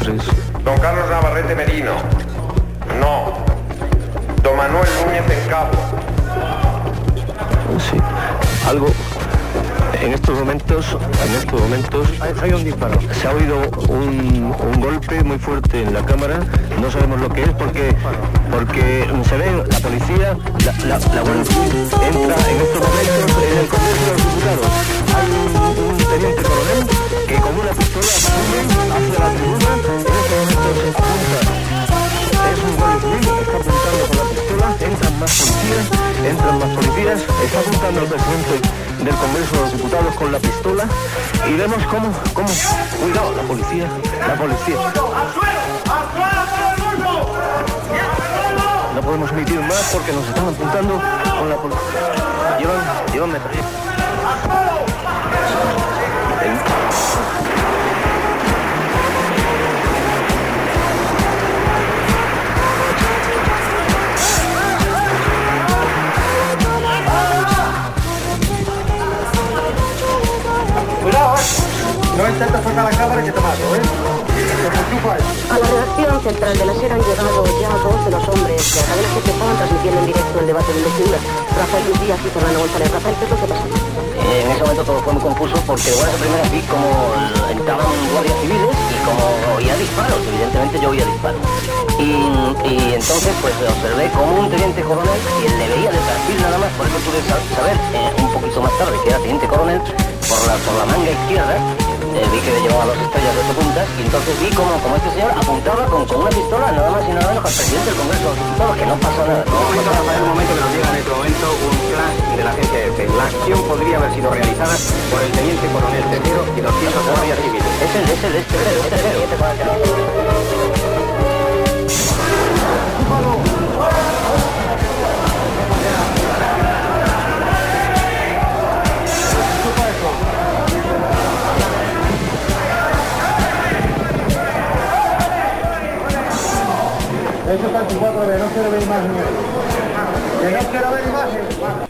tres. Don Carlos Navarrete Merino. No. Don Manuel Núñez en Cabo. Sí. Algo. En estos momentos, en estos momentos, Hay un disparo. se ha oído un, un golpe muy fuerte en la cámara. No sabemos lo que es porque, porque se ve la policía, la, la, la entra en estos momentos en el Congreso de los Diputados. Hay un, un teniente coronel que con una pistola hacia la tribuna. En estos momentos se apunta. Es un civil, está apuntando con la pistola, entran más policías, entran más policías, está apuntando al presidente del Congreso de los Diputados con la pistola y vemos cómo, cómo, cuidado, la policía, la policía. No podemos emitir más porque nos están apuntando con la policía. Llevan, llevan metralla. Eh. No intentes tocar la cámara que te mato, ¿eh? Eso. A la redacción central de la SER han llegado ya dos de los hombres que a cadena que estaban transmitiendo en directo el debate de investidura. Rafael Luis Díaz y Fernando González. Rafael, ¿qué es lo que pasa? En ese momento todo fue muy confuso porque de buenas a primeras vi como entraban guardias civiles y como oía disparos, evidentemente yo oía disparos. Y, y entonces pues observé como un teniente coronel, y le veía de perfil nada más, por eso pude sa- saber eh, un poquito más tarde que era teniente coronel, por la, por la manga izquierda, eh, vi que llevaba dos estrellas de puntas y entonces vi como, como este señor apuntaba con, con una pistola nada más y nada menos al presidente del Congreso de los Diputados, que no pasa nada. nada. Rafael, un momento que nos llega en este momento un flash de la agencia EFE. La acción podría haber sido realizada por el teniente coronel Tejero y 200 guardias civiles. Es el, es el, este, este, este, este, este, Eso está en tu 4B, no quiero ver imagen. Que no quiero ver imagen.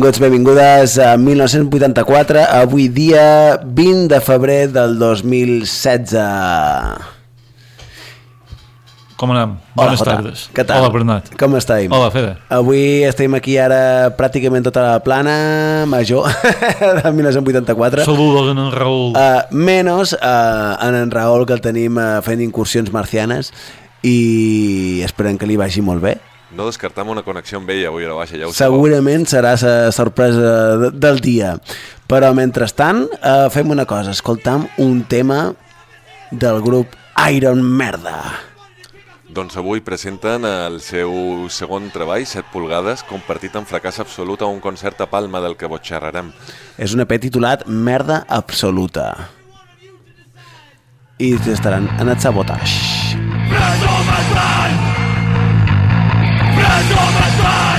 Benvinguts, benvingudes a 1984, avui dia 20 de febrer del 2016. Com anem? Hola, Bones Jota. tardes. Què tal? Hola, Bernat. Com estem? Hola, Fede. Avui estem aquí ara pràcticament tota la plana major de 1984. Saludos en en Raúl. Uh, menos uh, en en Raül que el tenim uh, fent incursions marcianes i esperem que li vagi molt bé. No descartam una connexió amb ella avui a la baixa, ja ho sabeu. Segurament serà la sorpresa de- del dia. Però mentrestant uh, fem una cosa, escoltam un tema del grup Iron Merda. Doncs avui presenten el seu segon treball, 7 pulgades, compartit amb fracàs absolut a un concert a Palma del que vos xerrarem. És un EP titulat Merda Absoluta. I estaran en el sabotage. Preso There's no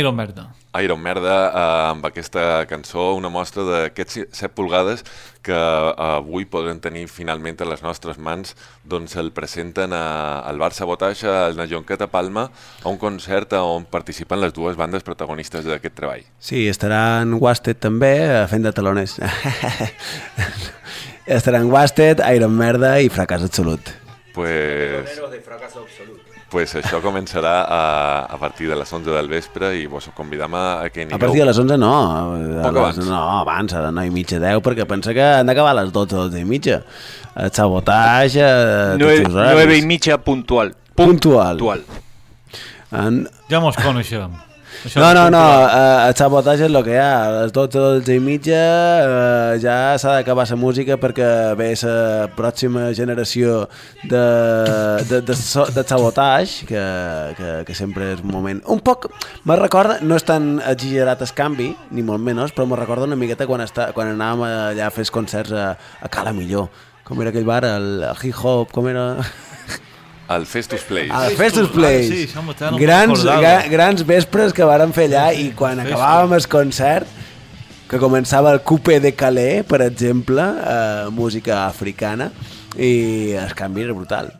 Iron Merda. Iron Merda, eh, amb aquesta cançó, una mostra d'aquests 7 pulgades que eh, avui podrem tenir finalment a les nostres mans, doncs el presenten a, al Bar Sabotage, al la Jonqueta Palma, a un concert on participen les dues bandes protagonistes d'aquest treball. Sí, estaran Wasted també, eh, fent de taloners. estaran Wasted, Iron Merda i Fracàs Absolut. Pues, de fracaso absolut. Pues això començarà a, a partir de les 11 del vespre i vos convidam a, a que A partir de les 11 no. A Poc les, abans. No, abans, a les 9 i mitja, 10, perquè pensa que han d'acabar a les 12, 12 i mitja. El sabotatge... eh, tots els horaris. 9 i mitja puntual. Puntual. Puntual. En... Ja mos coneixem. No, no, no, eh, el sabotatge és el que hi ha. A les 12, 12 i mitja eh, ja s'ha d'acabar la música perquè ve la pròxima generació de, de, de, so- de sabotatge, que, que, que sempre és un moment... Un poc, me recorda, no és tan exagerat el canvi, ni molt menys, però me recorda una miqueta quan, està, quan anàvem allà a fer concerts a, a Cala Millor. Com era aquell bar, el, el Hip Hop, com era... El Festus Place. Al Festus Place. Ah, sí, això no grans, recordava. gra, grans vespres que vàrem fer allà i quan Festus. acabàvem el concert que començava el Coupé de Calais, per exemple, eh, música africana, i el canvi era brutal.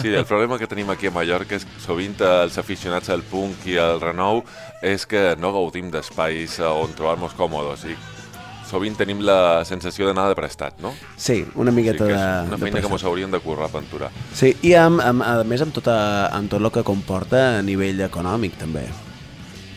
Sí, el problema que tenim aquí a Mallorca és que sovint els aficionats al punk i al renou és que no gaudim d'espais on trobar-nos còmodes i sovint tenim la sensació d'anar de prestat, no? Sí, una miqueta que de... una de feina que pressió. mos hauríem de currar per enturar. Sí, i amb, amb, a més amb, tota, amb tot el que comporta a nivell econòmic, també.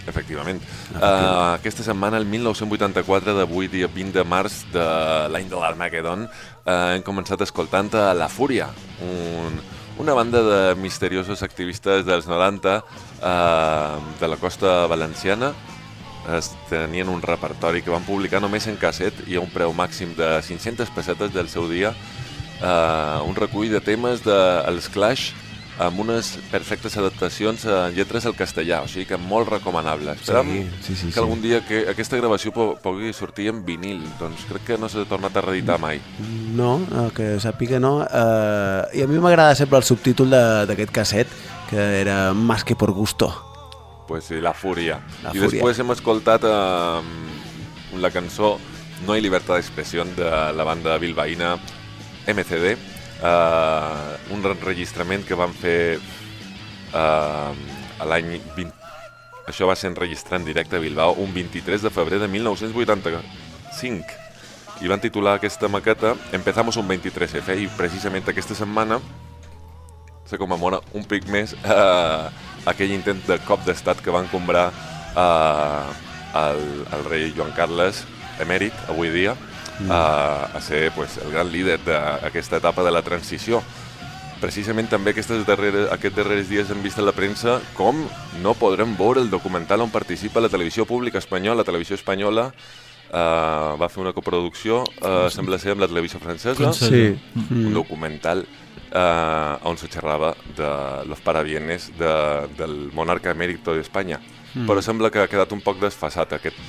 Efectivament. Uh, aquesta setmana, el 1984, d'avui, dia 20 de març de l'any de l'Armageddon, uh, hem començat escoltant a La Fúria, un, una banda de misteriosos activistes dels 90 uh, de la costa valenciana. Es tenien un repertori que van publicar només en casset i a un preu màxim de 500 pessetes del seu dia. Uh, un recull de temes dels de, Clash amb unes perfectes adaptacions en lletres al castellà, o sigui que molt recomanable. Esperam Sí, sí, sí, que algun dia que aquesta gravació pugui sortir en vinil, doncs crec que no s'ha tornat a reeditar mai. No, no que sàpiga no. Uh, I a mi m'agrada sempre el subtítol d'aquest casset, que era Más que por gusto. Pues sí, La Fúria. La I Fúria. després hem escoltat eh, la cançó No hay libertad de expresión de la banda bilbaïna MCD, eh, un enregistrament que van fer eh, a l'any 20... Això va ser enregistrat en directe a Bilbao un 23 de febrer de 1985 i van titular aquesta maqueta Empezamos un 23F i precisament aquesta setmana se commemora un pic més eh, aquell intent de cop d'estat que van comprar eh, el, el rei Joan Carles emèrit avui dia Mm. eh, a ser pues, el gran líder d'aquesta etapa de la transició. Precisament també aquestes darreres, aquests darrers dies hem vist a la premsa com no podrem veure el documental on participa la televisió pública espanyola. La televisió espanyola eh, va fer una coproducció, eh, sembla ser amb la televisió francesa. Sí. un documental eh, on se xerrava de los parabienes de, del monarca emèrito d'Espanya. Mm. Però sembla que ha quedat un poc desfasat aquest,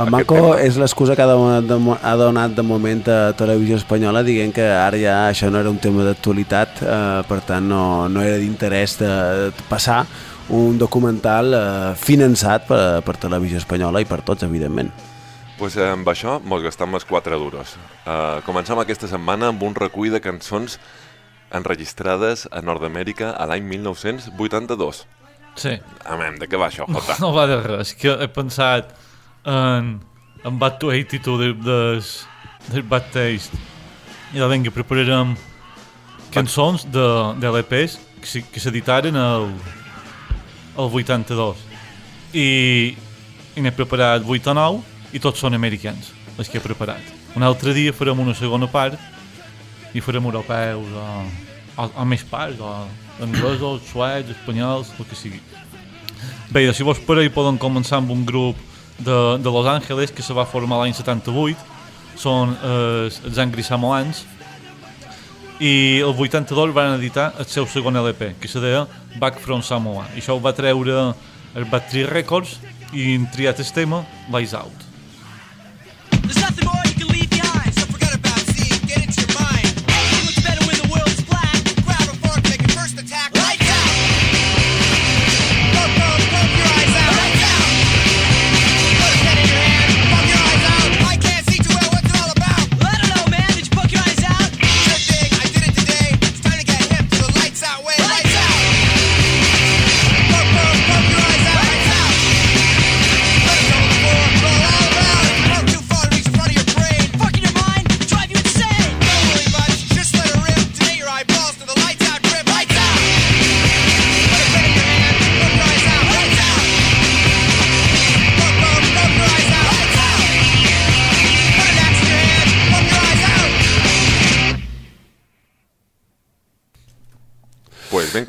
El tema. és l'excusa que ha donat, de, ha donat de moment a Televisió Espanyola dient que ara ja això no era un tema d'actualitat, eh, per tant no, no era d'interès de, de passar un documental eh, finançat per, per Televisió Espanyola i per tots, evidentment. Pues eh, amb això mos gastam els 4 duros. Uh, comencem aquesta setmana amb un recull de cançons enregistrades a Nord-Amèrica a l'any 1982. Sí. Amem, de què va això, Jota? No va de res, que he pensat en, en Bad to 82 de, des, del Bad Taste i la venga, prepararem cançons de, de LPs que, que s'editaren el, el 82 i, i n'he preparat 8 o 9 i tots són americans els que he preparat un altre dia farem una segona part i farem europeus o, o, o més parts o anglesos, suecs, espanyols, el que sigui. Bé, si vos pareix poden començar amb un grup de, de Los Angeles que se va formar l'any 78 són eh, els Angry Samoans. I el 82 van editar el seu segon LP que se deia Back from Samoa. I això ho va treure el Tree Records i en triat el tema Lights Out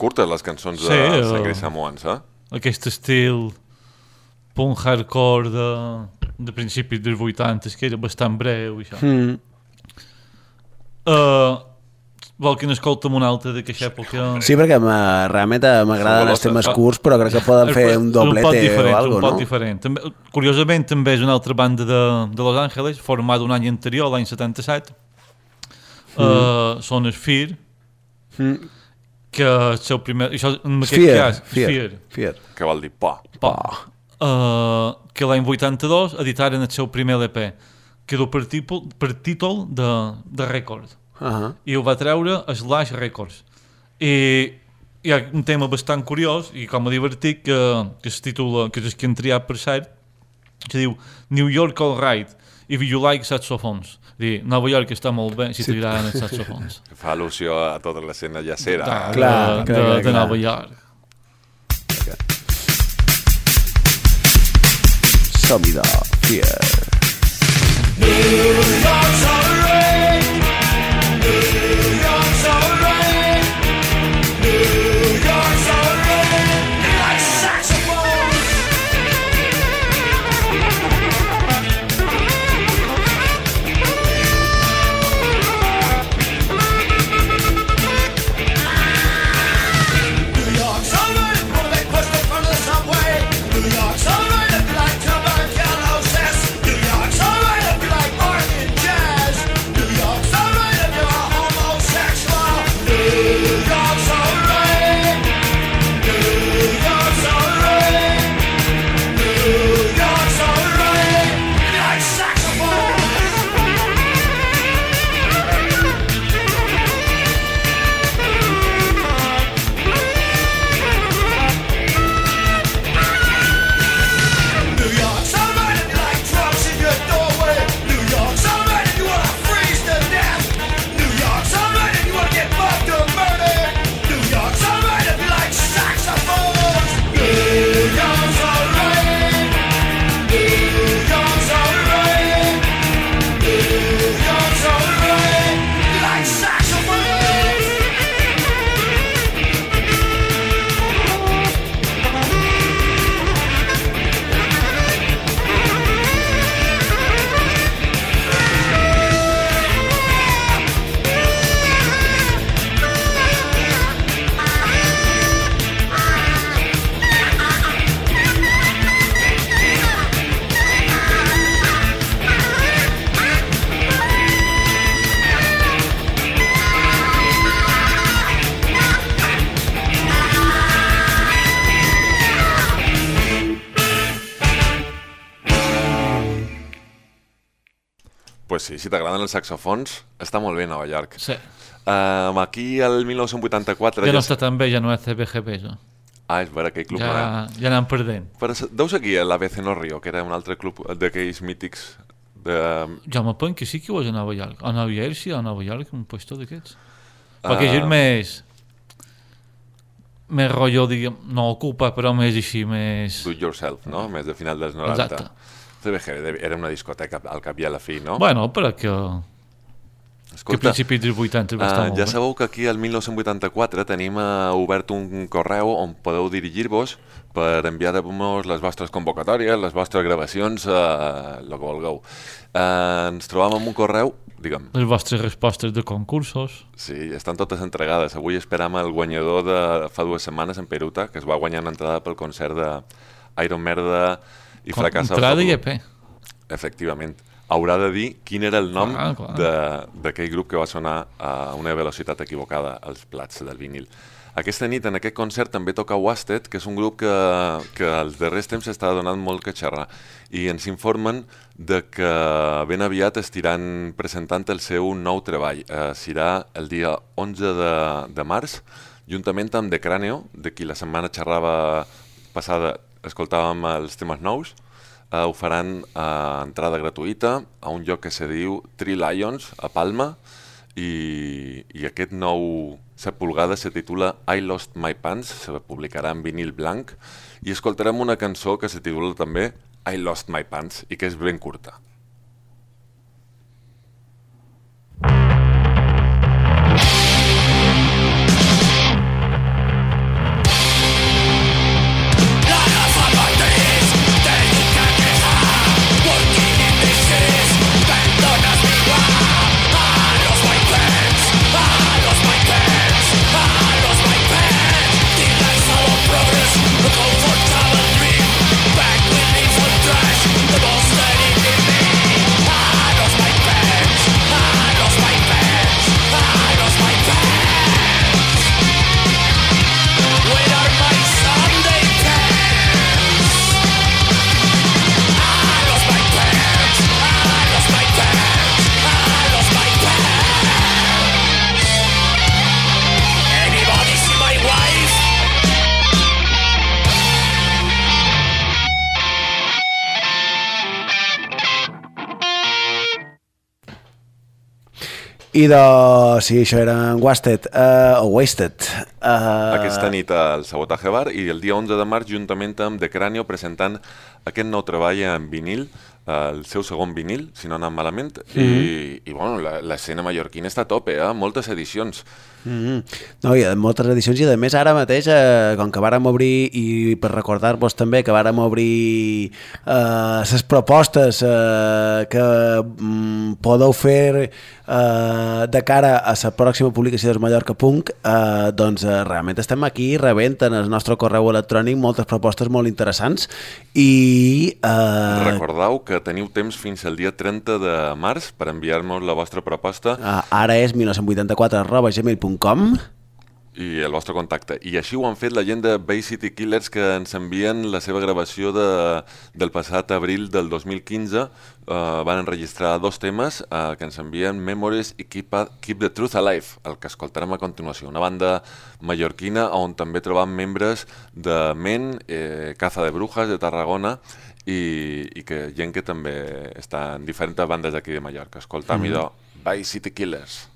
curtes les cançons de Sí, o- Sangre Samoans, eh? aquest estil punk hardcore de, de principis dels 80 que era bastant breu i això. Mm. Uh, vol que n'escoltem una altra d'aquesta època? Sí, perquè realment eh, m'agraden els temes Ah, curts, però crec que poden fer un un doblete diferent, o alguna un poc no? diferent. També, curiosament, també és una altra banda de, de Los Angeles, formada un any anterior, l'any 77. Mm. Uh, són Sphere, Mm. Que el seu primer... Això, en aquest Sphere, cas, Sphere, Sphere. Que vol dir por. Po. Uh, que l'any 82 editaren el seu primer LP, que du per, títol, per títol de, de rècord. Uh -huh. I ho va treure a Slash Records. I hi ha un tema bastant curiós i com a divertit que, que es titula, que és que han triat per cert, que diu New York All Right, if you like saxophones. Dir, Nova York està molt bé si Sí. t'agraden els saxofons. Que fa al·lusió a tota l'escena llacera. De, Clar, de, clar, de, clar, de clar. Nova York. Som-hi de Fear. Pues sí, si t'agraden els saxofons, està molt bé Nova York. Sí. Um, aquí, el 1984... Ja no està tan bé, ja no és CBGB, això. Ah, és vera, aquell club... Ja, no ja anant perdent. Però deus seguir l'ABC No Rio, que era un altre club d'aquells mítics de... Jo me que sí que ho és a Nova York. A Nova Jersey, a Nova York, un puesto d'aquests. Perquè Ah. és més... Més rotllo, diguem, no ocupa, però més així, més... Do yourself, no? Més de final dels 90. Exacte. CBG era una discoteca al cap i a la fi, no? Bueno, però que... que a principis dels 80 va estar Uh, ja sabeu que aquí al 1984 tenim uh, obert un correu on podeu dirigir-vos per enviar-nos les vostres convocatòries, les vostres gravacions, uh, el que vulgueu. Uh, ens trobam amb un correu, digue'm, Les vostres respostes de concursos. Sí, estan totes entregades. Avui esperam el guanyador de fa dues setmanes en Peruta, que es va guanyar una entrada pel concert de Iron Merda i Com- Fracassa. entrada i EP. Efectivament. Haurà de dir quin era el nom de- d'aquell grup que va sonar a una velocitat equivocada als plats del vinil. Aquesta nit, en aquest concert, també toca Wasted, que és un grup que, que als darrers temps s'està donant molt que xerrar. I ens informen de que ben aviat estiran presentant el seu nou treball. Eh, serà el dia 11 de, de març, juntament amb The Craneo, de qui la setmana xerrava passada escoltàvem els temes nous, eh, ho faran a entrada gratuïta a un lloc que se diu Three Lions, a Palma, i, i aquest nou 7 pulgades se titula I Lost My Pants, se publicarà en vinil blanc, i escoltarem una cançó que se titula també I Lost My Pants, i que és ben curta. I de... Sí, això era en Wasted, uh, o Wasted. Uh, Aquesta nit al Sabotaje Bar i el dia 11 de març juntament amb The Cranio presentant aquest nou treball en vinil, el seu segon vinil, si no anant malament, i, Mhm. i bueno, la- l'escena mallorquina està a tope, eh? moltes edicions. Mm -hmm. No, hi ha moltes edicions i a més ara mateix, eh, com que vàrem obrir i per recordar-vos també que vàrem obrir eh, les propostes eh, que mm, podeu fer eh, de cara a la pròxima publicació de Mallorca Punk eh, doncs eh, realment estem aquí rebent en el nostre correu electrònic moltes propostes molt interessants i eh, Recordeu que teniu temps fins al dia 30 de març per enviar-nos la vostra proposta eh, ara és 1984 arroba gmail.com i el vostre contacte. I així ho han fet la gent de Bay City Killers que ens envien la seva gravació de, del passat abril del 2015. Uh, van enregistrar dos temes uh, que ens envien Memories i Keep, a, Keep the Truth Alive, el que escoltarem a continuació. Una banda mallorquina on també trobam membres de Men, eh, Caza de Brujas de Tarragona i, i que gent que també està en diferents bandes d'aquí de Mallorca. Escoltam mm -hmm. idò, Bay City Killers.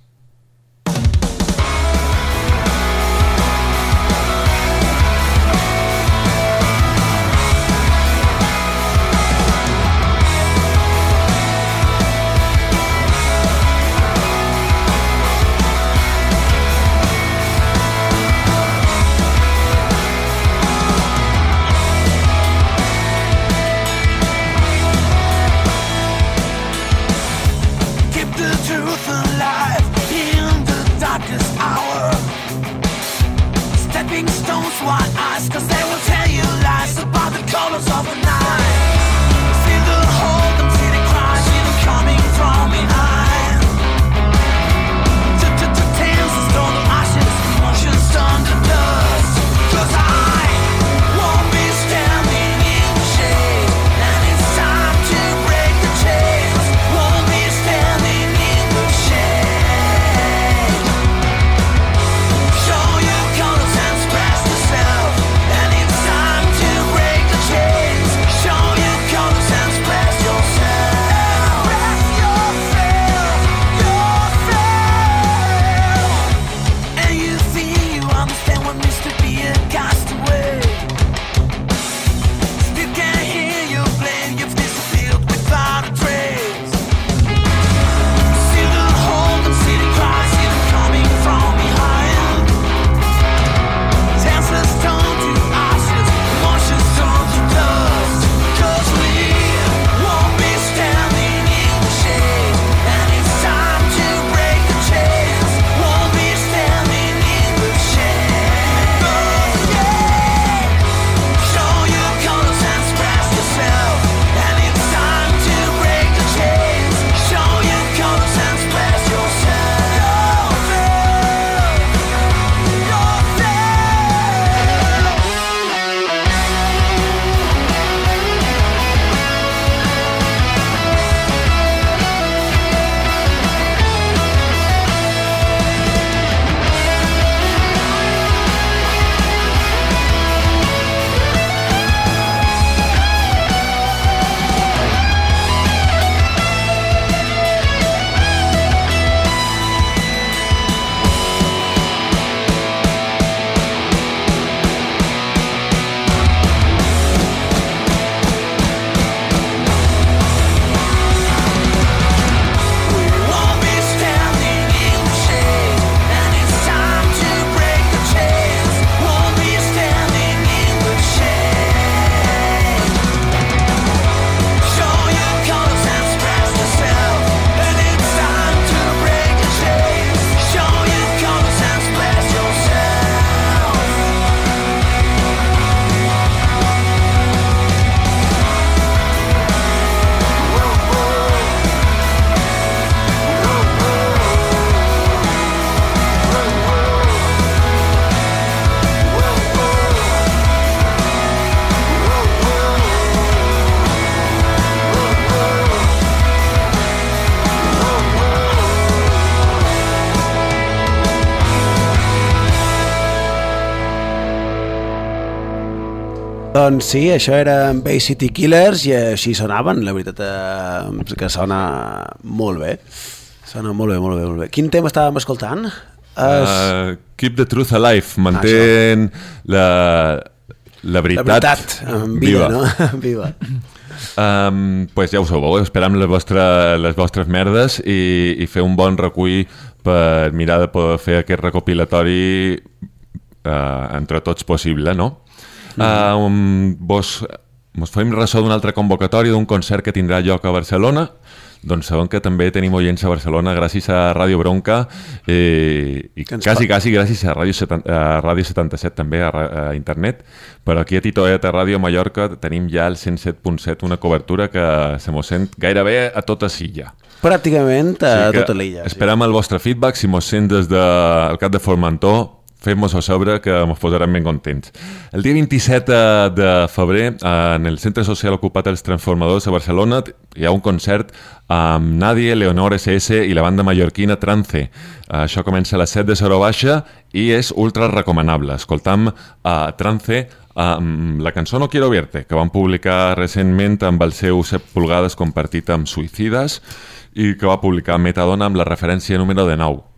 Doncs sí, això eren Bay City Killers i així sonaven, la veritat eh, que sona molt bé. Sona molt bé, molt bé, molt bé. Quin tema estàvem escoltant? Es... Uh, keep the truth alive, mantén la, la veritat, la veritat, en vida, no? En viva. Um, pues ja ho sabeu, esperam les, vostre, les vostres merdes i, i fer un bon recull per mirar de poder fer aquest recopilatori uh, entre tots possible, no? Mm -hmm. uh, vos, vos fem ressò d'una altra convocatòria d'un concert que tindrà lloc a Barcelona doncs sabem que també tenim oients a Barcelona gràcies a Ràdio Bronca eh, i quasi, quasi gràcies a Ràdio, 70, a Ràdio 77 també a, a internet però aquí a Titoet a Ràdio Mallorca tenim ja el 107.7 una cobertura que se mos sent gairebé a tota Silla Pràcticament a que tota l'illa. Sí. Esperam el vostre feedback, si mos sent des del cap de Formentor, fem-nos a sobre que ens posarem ben contents. El dia 27 de febrer, en el Centre Social Ocupat dels Transformadors a Barcelona, hi ha un concert amb Nadie, Leonor SS i la banda mallorquina Trance. Això comença a les 7 de Soro Baixa i és ultra recomanable. Escoltam a Trance amb la cançó No quiero verte, que van publicar recentment amb el seu 7 pulgades compartit amb Suïcides i que va publicar Metadona amb la referència número de 9.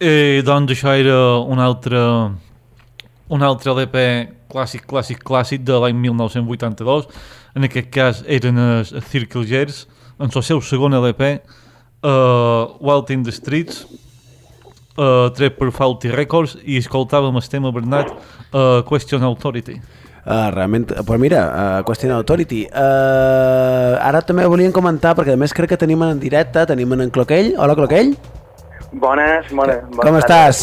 I doncs això era un altre, un altre LP clàssic, clàssic, clàssic de l'any 1982. En aquest cas eren els Circle Jerks, en el seu segon LP, uh, Wild in the Streets, uh, tret per Faulty Records, i escoltàvem el tema Bernat, uh, Question Authority. Uh, realment, però mira, uh, Question Authority. Uh, ara també volíem comentar, perquè a més crec que tenim en directe, tenim en Cloquell. Hola, Cloquell. Bones, bones. bones Com estàs?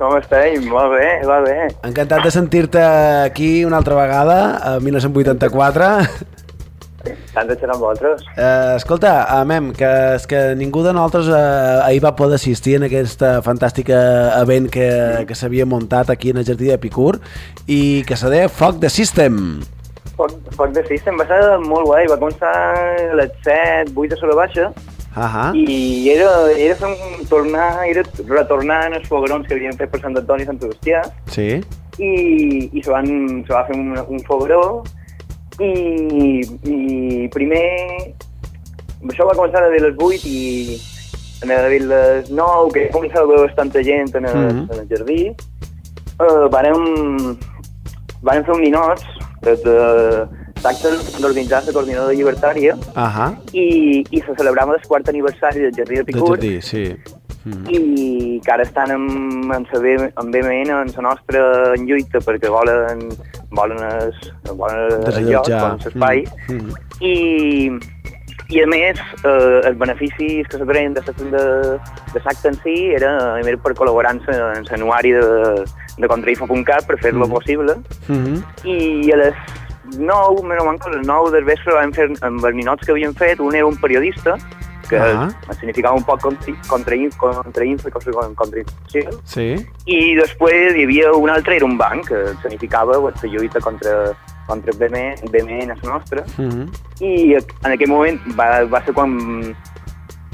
Com esteu? Molt bé, va bé. Encantat de sentir-te aquí una altra vegada, a 1984. Tant de xerrar amb vosaltres. Uh, escolta, uh, Mem, que, és que ningú de nosaltres uh, ahir va poder assistir en aquest fantàstic event que, que s'havia muntat aquí en el Jardí de Picur i que se deia Foc de System. Foc, foc de System va ser molt guai. Va començar a les 7, 8 de sola baixa Uh -huh. i era, era un tornar, era retornar en els foguerons que havien fet per Sant Antoni i Sant Sebastià Sí. i, i se, van, se va fer un, un fogueró i, i primer això va començar a les 8 i a les 9 que començava a haver bastanta gent en el, Mhm. en el jardí eh, vàrem, vàrem fer un ninots de, de d'acte d'organitzar la coordinadora llibertària Uh -huh. i, i se celebrava el quart aniversari del Jardí de Del Picur Jardí, sí. Mm. i que ara estan amb, amb, la B- amb BMN en la nostra en lluita perquè volen, volen, es, volen Desallotjar. volen l'espai Mm. Mm. i, i a més eh, els beneficis que se treien de, de, de l'acte en si era, era per col·laborar en sa- en l'anuari de, de contrainfo.cat per fer-lo Mhm. possible Mm i a les 9, menys manco, a les 9 del vespre vam fer amb els ninots que havien fet, un era un periodista que Ah. significava un poc contra, contra, contra Sí. i després hi havia un altre, era un banc, que significava pues, la lluita contra, contra BME, BME la nostra, Mm i en aquell moment va, va ser quan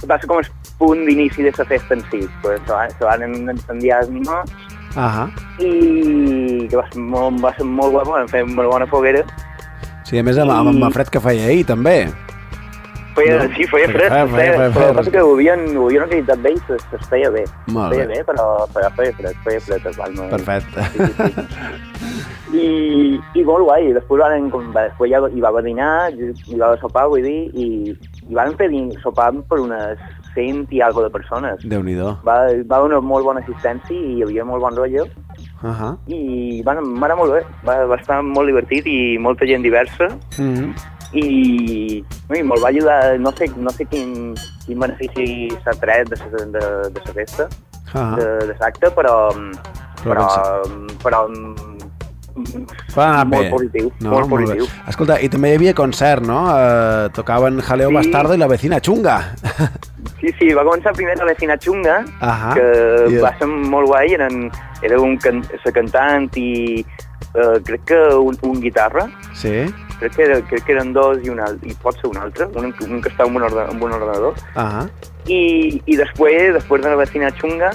va ser com el punt d'inici de la festa en si. Pues, se, va, se van encendiar els ninots Uh -huh. i que va ser molt, va ser molt guapo, vam fer una bona foguera. Sí, a més amb, amb el fred que feia ahir, també. Feia, No? sí, feia fred, Feia- feia, feia- feia però el que passa que ho havien, ho havien organitzat bé i es, feia bé. Molt feia bé. bé, però feia, feia fred, feia fred. Es va, no, Perfecte. Sí, sí, sí. I, i molt guai, després, van, com, després ja hi va haver dinar, hi va haver sopar, vull dir, i, i van fer sopar per unes 100 i algo de persones. Déu-n'hi-do. Va, va una molt bona assistència i hi havia molt bon rotllo Uh -huh. i va, anar- va anar molt bé, va, va estar molt divertit i molta gent diversa Mm -hmm. i, i me'l va ajudar, no sé, no sé quin, quin benefici s'ha tret de, de, de la festa, Ah. de, de l'acte, però, però, però, Va anar molt bé. positiu, No, molt molt positiu. Bé. Escolta, i també hi havia concert, no? Uh, tocaven Jaleo Sí. Bastardo i la vecina Chunga. Sí, sí, va començar primer la vecina Chunga, Ahà. que I- va ser molt guai, eren, era un can, cantant i eh, crec que un, un guitarra, Sí? crec que, era, crec que eren dos i, un, al- i pot ser un altre, un, un que estava amb un, orde, amb un ordenador, Ah. i, i després, després de la vecina Chunga,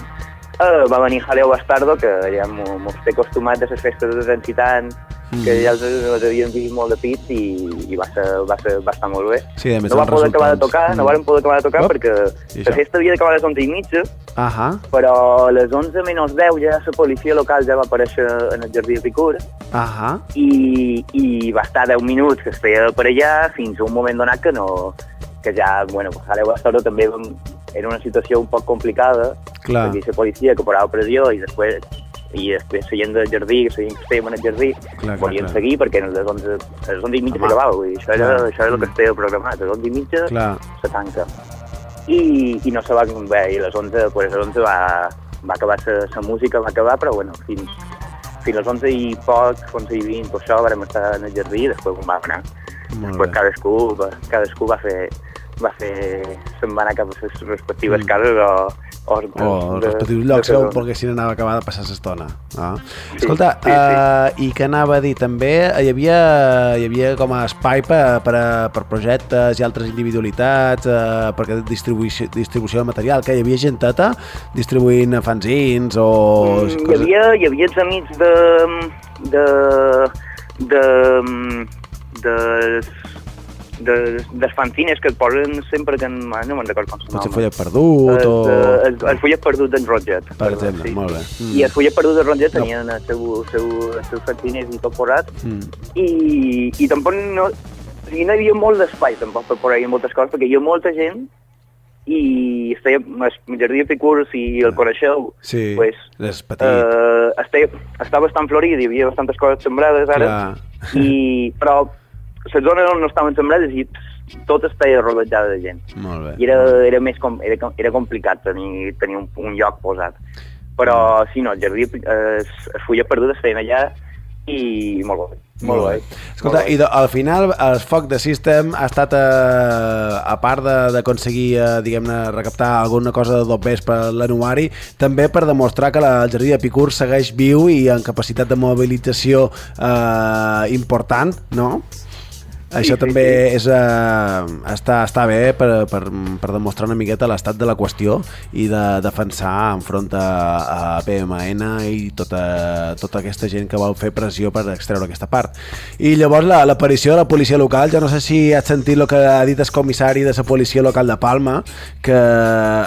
eh, va venir Jaleo Bastardo, que ja m'ho té acostumat de les festes de Transitant, Mm. que ja els, els havien vist molt de pits i, i va, ser, va, ser, va estar molt bé. Sí, no va els poder acabar de tocar, no Mm. vàrem poder acabar de tocar Op. perquè la festa havia d'acabar a les 11 i mitja, Ahà. però a les 11 menys 10 ja la policia local ja va aparèixer en el jardí de Picur Ahà. i, i va estar 10 minuts que es feia per allà fins a un moment donat que no que ja, bueno, pues ara Bastardo també era una situació un poc complicada Clar. perquè la policia que posava pressió i després i després la gent del jardí, la gent que estèiem en el jardí, Clar, clar, volien clar. seguir perquè a les 11, a les 11 i mitja s'acabava, vull dir, això era, clar. això era el que estava programat, a les 11 i mitja Clar. se tanca. I, i no se va bé, i a les 11, pues, a les 11 va, va acabar la música, va acabar, però bueno, fins, fins a les 11 i poc, 11 i 20, per això vam estar en el jardí i després on va anar. Molt Després bé. cadascú, va, cadascú va fer, va fer, se'n va anar cap a les respectives Mm. cases o, o, O els de- respectius de llocs que un. perquè anava a acabar de passar l'estona. Ah. Sí, Escolta, sí, uh, i què anava a dir? També hi havia, hi havia com a espai per, per, a- per projectes i altres individualitats, uh, perquè distribució, distribució de material, que hi havia genteta distribuint fanzins o... Mm, hi, havia, hi havia els amics de... de... de... de de, dels fanzines que et posen sempre que... en- No me'n record com se Potser nom. follet perdut el, o... el, el fullet perdut d'en Roget. Per exemple, molt bé. I el fullet perdut d'en Roget tenien el seu, seu, els seus fanzines i tot posat. Mm. I, i tampoc no... O sigui, no hi havia molt d'espai tampoc per posar-hi moltes coses, perquè hi ha molta gent i estaia, el Jardí de Picur, si el coneixeu, Sí, pues, és petit. eh, estaia, està bastant florit, hi havia bastantes coses sembrades ara, Clar. i, però les zones on no estaven sembrades i tot estava rodejada de gent. Molt bé. I era, era, més com, era, era complicat tenir, tenir un, un lloc posat. Però sí, no, el jardí, eh, es fulles perdudes feien allà i molt bé. Molt bé. Escolta, i de, al final el foc de System ha estat, eh, a part de- d'aconseguir, eh, diguem-ne, recaptar alguna cosa de dobbers per l'anuari, també per demostrar que la, el Jardí de Picur segueix viu i en capacitat de mobilització eh, important, no? Això sí, també és, eh, està, està bé per, per, per demostrar una miqueta l'estat de la qüestió i de defensar enfront a, a PMN i tota, tota aquesta gent que vol fer pressió per extreure aquesta part. I llavors la- l'aparició de la policia local, jo no sé si has sentit el que ha dit el comissari de la policia local de Palma, que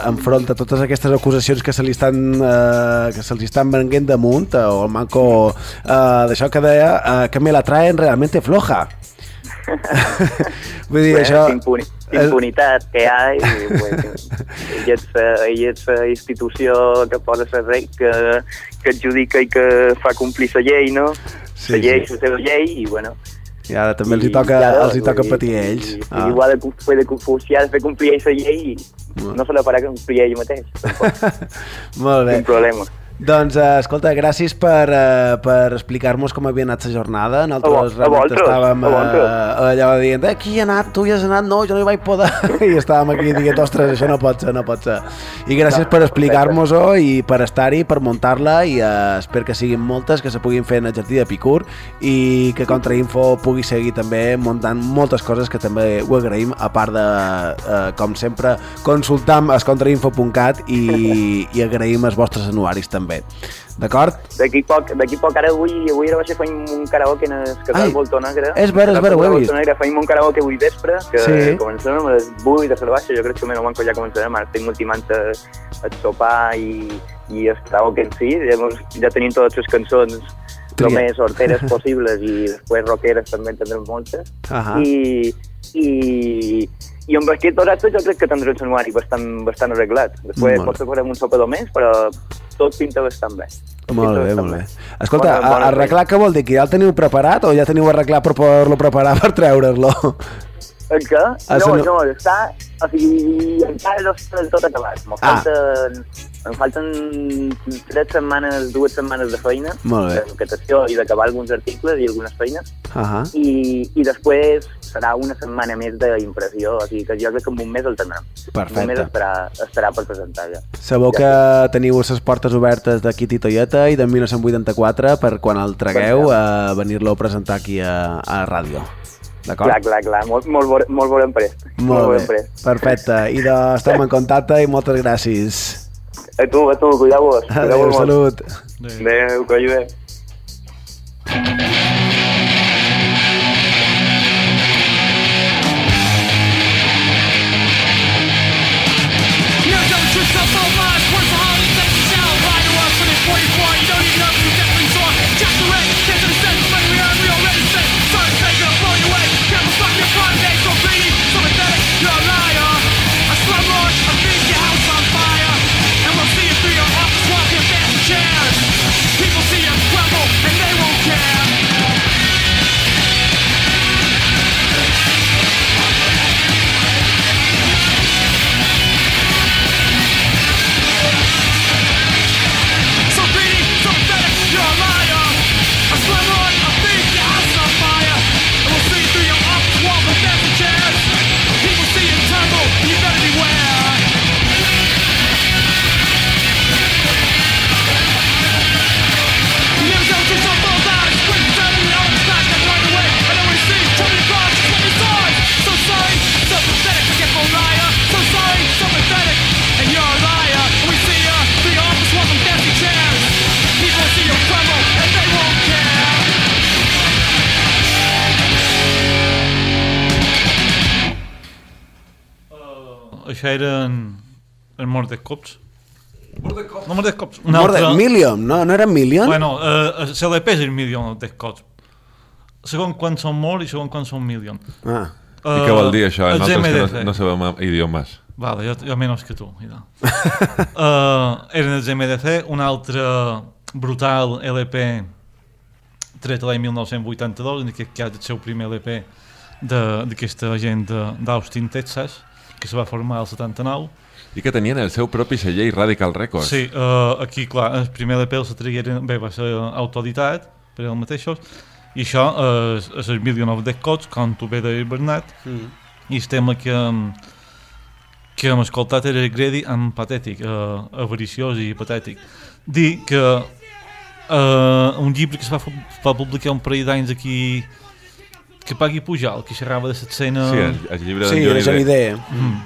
enfronta totes aquestes acusacions que se li estan, eh, que se li estan venguent damunt, eh, o el manco eh, d'això que deia, eh, que me la traen realmente floja. Vull dir, Bé, això... impuni, impunitat que hi ha i ell és, eh, ell és la institució que posa la rei, que, que adjudica i que fa complir la llei, no? Sí, la llei, sí. la seva llei, i bueno... I ara també els hi i toca, ja, els hi toca vull patir a ells. I, Ah. igual de, puede confuciar, de fer complir la llei i no se la farà complir ell mateix. Molt bé. Sin problema. Doncs, eh, escolta, gràcies per, eh, per explicar-nos com havia anat la jornada. Nosaltres A vo- a estàvem a vosaltres. eh, allò dient, eh, qui hi ha anat? Tu hi has anat? No, jo no hi vaig poder. I estàvem aquí dient, ostres, això no pot ser, no pot ser. I gràcies No, per explicar-nos-ho i per estar-hi, per muntar-la i eh, espero que siguin moltes, que se puguin fer en el jardí de Picur i que Contrainfo pugui seguir també muntant moltes coses que també ho agraïm, a part de, eh, com sempre, consultar amb escontrainfo.cat i, i agraïm els vostres anuaris també. D'acord? D'aquí poc, d'aquí poc ara avui, avui era baixar feim un karaoke en el casal Ai, Volto Negre. és vera, és vera, ho he vist. Negre feim un karaoke avui vespre, que Sí. comencem a les 8 de la baixa, jo crec que menys manco ja començarem, ara estem ultimant el, sopar i, i el karaoke en si, llavors ja tenim totes les cançons el més horteres possibles i després rockeres també en tindrem moltes. Ahà. I, i, i amb aquest horatge jo crec que tindrem un anuari bastant, bastant arreglat. Després bé. potser farem un sopar més, però tot pinta bastant bé. Tot Molt bé, molt bé. Escolta, Bona- bona arreglar què vol dir? Que ja el teniu preparat o ja teniu arreglat per poder-lo preparar per treure-lo? El què? Ah, no, no- no, està... O sigui, encara no està tot acabat. Ah. falten, em falten tres setmanes, dues setmanes de feina, Molt bé. de maquetació i d'acabar alguns articles i algunes feines, Ahà. i, i després serà una setmana més d'impressió, o sigui que jo crec que en un mes el tindrem. Perfecte. Un mes estarà, estarà per presentar ja. Sabeu que teniu les portes obertes de Kitty Toyota i de 1984 per quan el tragueu a venir-lo a presentar aquí a, a la ràdio. D'acord? Clar, clar, clar, molt, molt, bon- molt bon prest. Molt bon bé, prest. perfecte. I de, estem en contacte i moltes gràcies. A tu, a tu, cuideu-vos. Adéu, cuideu-vos molt. salut. Eren els Mordek Cops. No Mordek Cops. Un More altre... de Million, no? No era Million? Bueno, eh, se l'EP és el Million Death Cops. Segon quan són molt i segon quan són Million. Ah. I què vol dir això? Els Nosaltres que no, no sabem idiomes. Vale, jo, jo menys que tu. Mira. uh, eren els MDC, un altre brutal LP tret l'any 1982, en aquest cas el seu primer LP de- d'aquesta gent de- d'Austin, Texas, que se va formar al 79. I que tenien el seu propi celler Radical Records. Sí, uh, aquí, clar, el primer LP el se tragueren, bé, va ser autoeditat per ells mateixos, i això uh, és, és el Million of Death Codes, com tu bé deies, Bernat, Mm. i el tema que, um, que hem escoltat era Grady amb patètic, uh, avariciós i patètic. Dir que uh, un llibre que es va, va publicar un parell d'anys aquí que pagui Pujal, que xerrava de l'escena... Sí, el- el llibre Sí, de Johnny Day. Mm.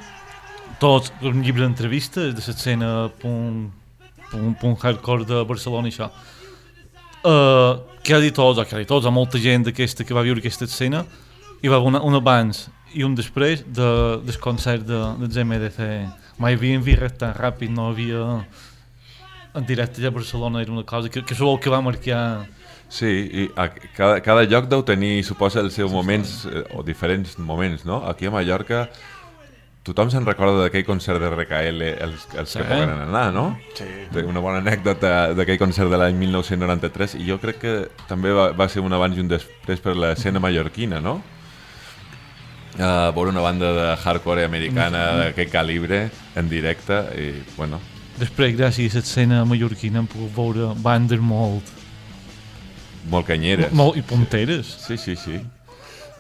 Tots, un llibre d'entrevistes de l'escena punt, punt, punt hardcore de Barcelona i això. Uh, que ha dit tots, o que ha dit tots, a molta gent d'aquesta que va viure aquesta escena, hi va haver una, un abans i un després de, del concert de, dels MDC. Mai havien vist tan ràpid, no havia... En directe allà a Barcelona era una cosa que, que és el que va marcar... Sí, i a, cada, cada lloc deu tenir, suposa, els seus moments, eh, o diferents moments, no? Aquí a Mallorca tothom se'n recorda d'aquell concert de RKL, els, els que Sí. puguen anar, no? Sí. Té Una bona anècdota d'aquell concert de l'any 1993 i jo crec que també va, va ser un abans i un després per l'escena mallorquina, no? Uh, veure una banda de hardcore americana Mm. d'aquest calibre en directe i, bueno, Després, gràcies a l'escena mallorquina, hem pogut veure bandes molt... molt canyeres. Molt, I punteres. Sí, sí, sí.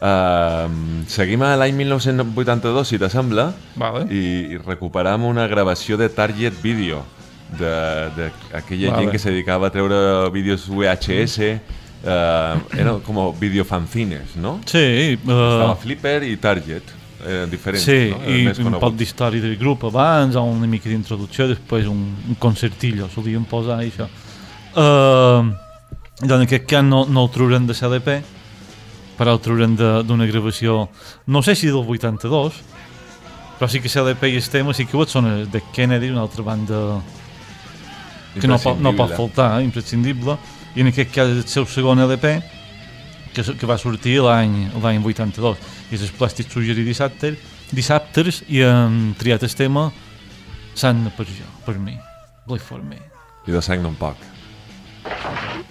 Uh, seguim a l'any 1982, si t'assembla, vale. i, i recuperam una gravació de Target Video, d'aquella Vale. gent que se dedicava a treure vídeos VHS, uh, eren com videofanzines, no? Sí. Uh, Estava Flipper i Target, eren diferents, Sí, no? i un poc d'història del grup abans, una mica d'introducció, després un, un concertillo, solien posar això. Uh, doncs en aquest cas no, no el trauran de CDP, però el trauran de- d'una gravació, no sé si del 82, però sí que CDP i el tema sí que ho són de Kennedy, una altra banda que no pot, no pot faltar, imprescindible, i en aquest cas és el seu segon LP, que, s- que va sortir l'any l'any 82 i és el plàstic suggerit dissabte dissabtes i hem triat el tema Sant per jo, per mi Live for me. I de sang no en poc. Thank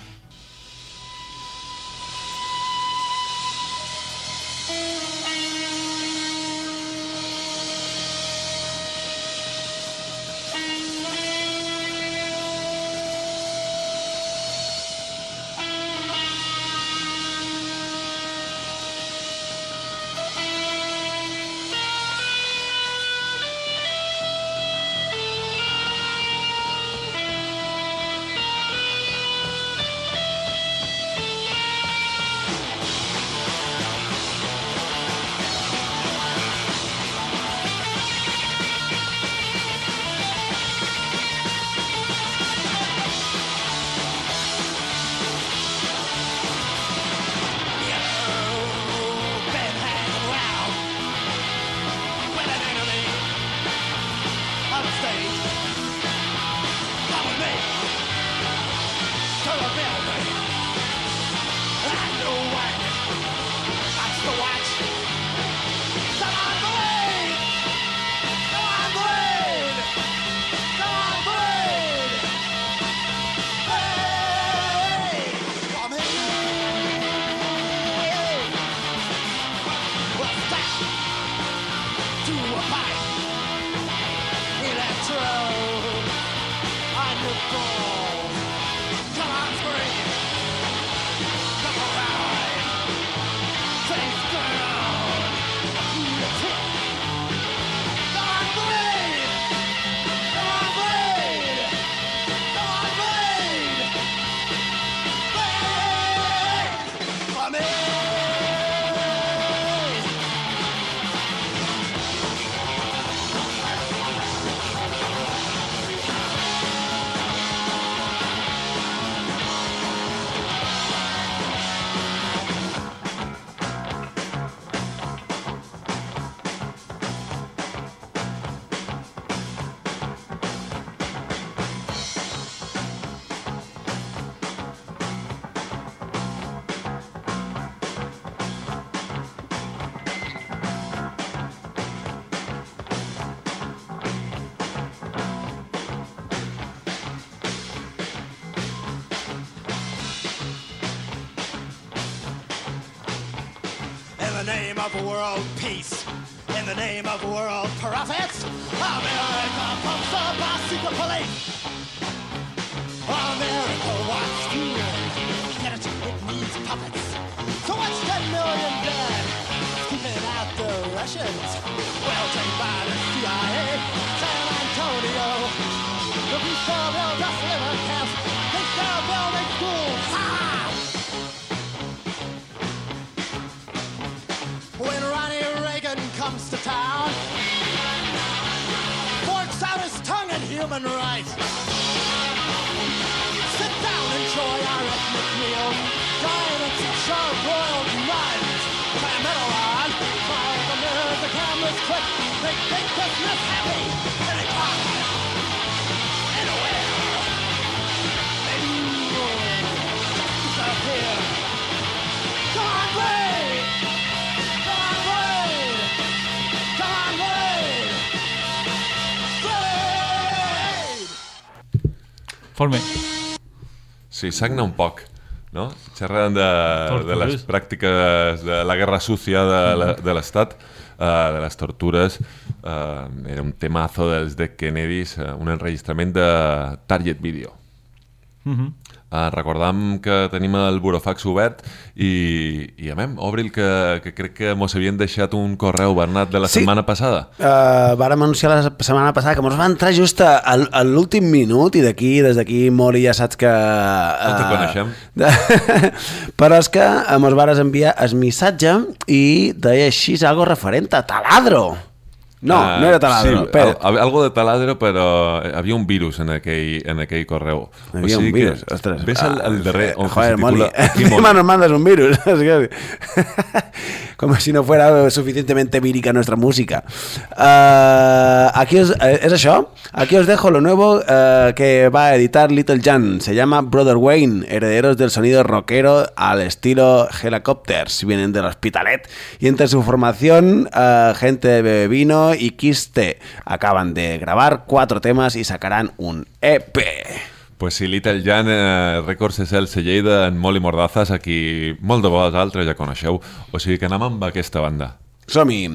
of world peace, in the name of world profits, and right. Sit down, enjoy our ethnic meal. Dine a picture of royal minds. Play a metal on. Follow the mirror, the cameras quick. Make big business happy. Forme. Sí, sagna un poc, no? Xerrant de, de les pràctiques de la guerra sucia de la- de l'Estat, uh, de les tortures. Uh, era un temazo dels Dead Kennedys, uh, un enregistrament de Target Video. Mhm. Uh, recordam que tenim el burofax obert i, i a mem, obri'l que, que crec que mos havien deixat un correu, Bernat, de la Sí. setmana passada. Uh, vàrem anunciar la setmana passada que ens va entrar just a, a, a l'últim minut i d'aquí, des d'aquí, Mori, ja saps que... No te eh, coneixem. de- Però és que ens vares enviar el missatge i deia així algo referent a taladro. No, Ah, no era taladro. Sí, al- algo de taladro, però havia un virus en aquell, en aquell correu. Havia un virus, que ostres. Ves el, el darrer on Joder, se titula... Moli, encima nos mandas un virus. Como si no fuera suficientemente vírica nuestra música. Ah, aquí os, eh, ¿Es eso? Aquí os dejo lo nuevo eh, que va a editar Little Jan. Se llama Brother Wayne, herederos del sonido rockero al estilo Helicopters. Vienen del Hospitalet. Y entre su formación, eh, gente de Bebe Vino y Kiste acaban de grabar cuatro temas y sacarán un EP. Pues sí, Little Jan eh, Records és el celler d'en Molly Mordazas, a qui molt de vosaltres ja coneixeu. O sigui que anem amb aquesta banda. Som-hi.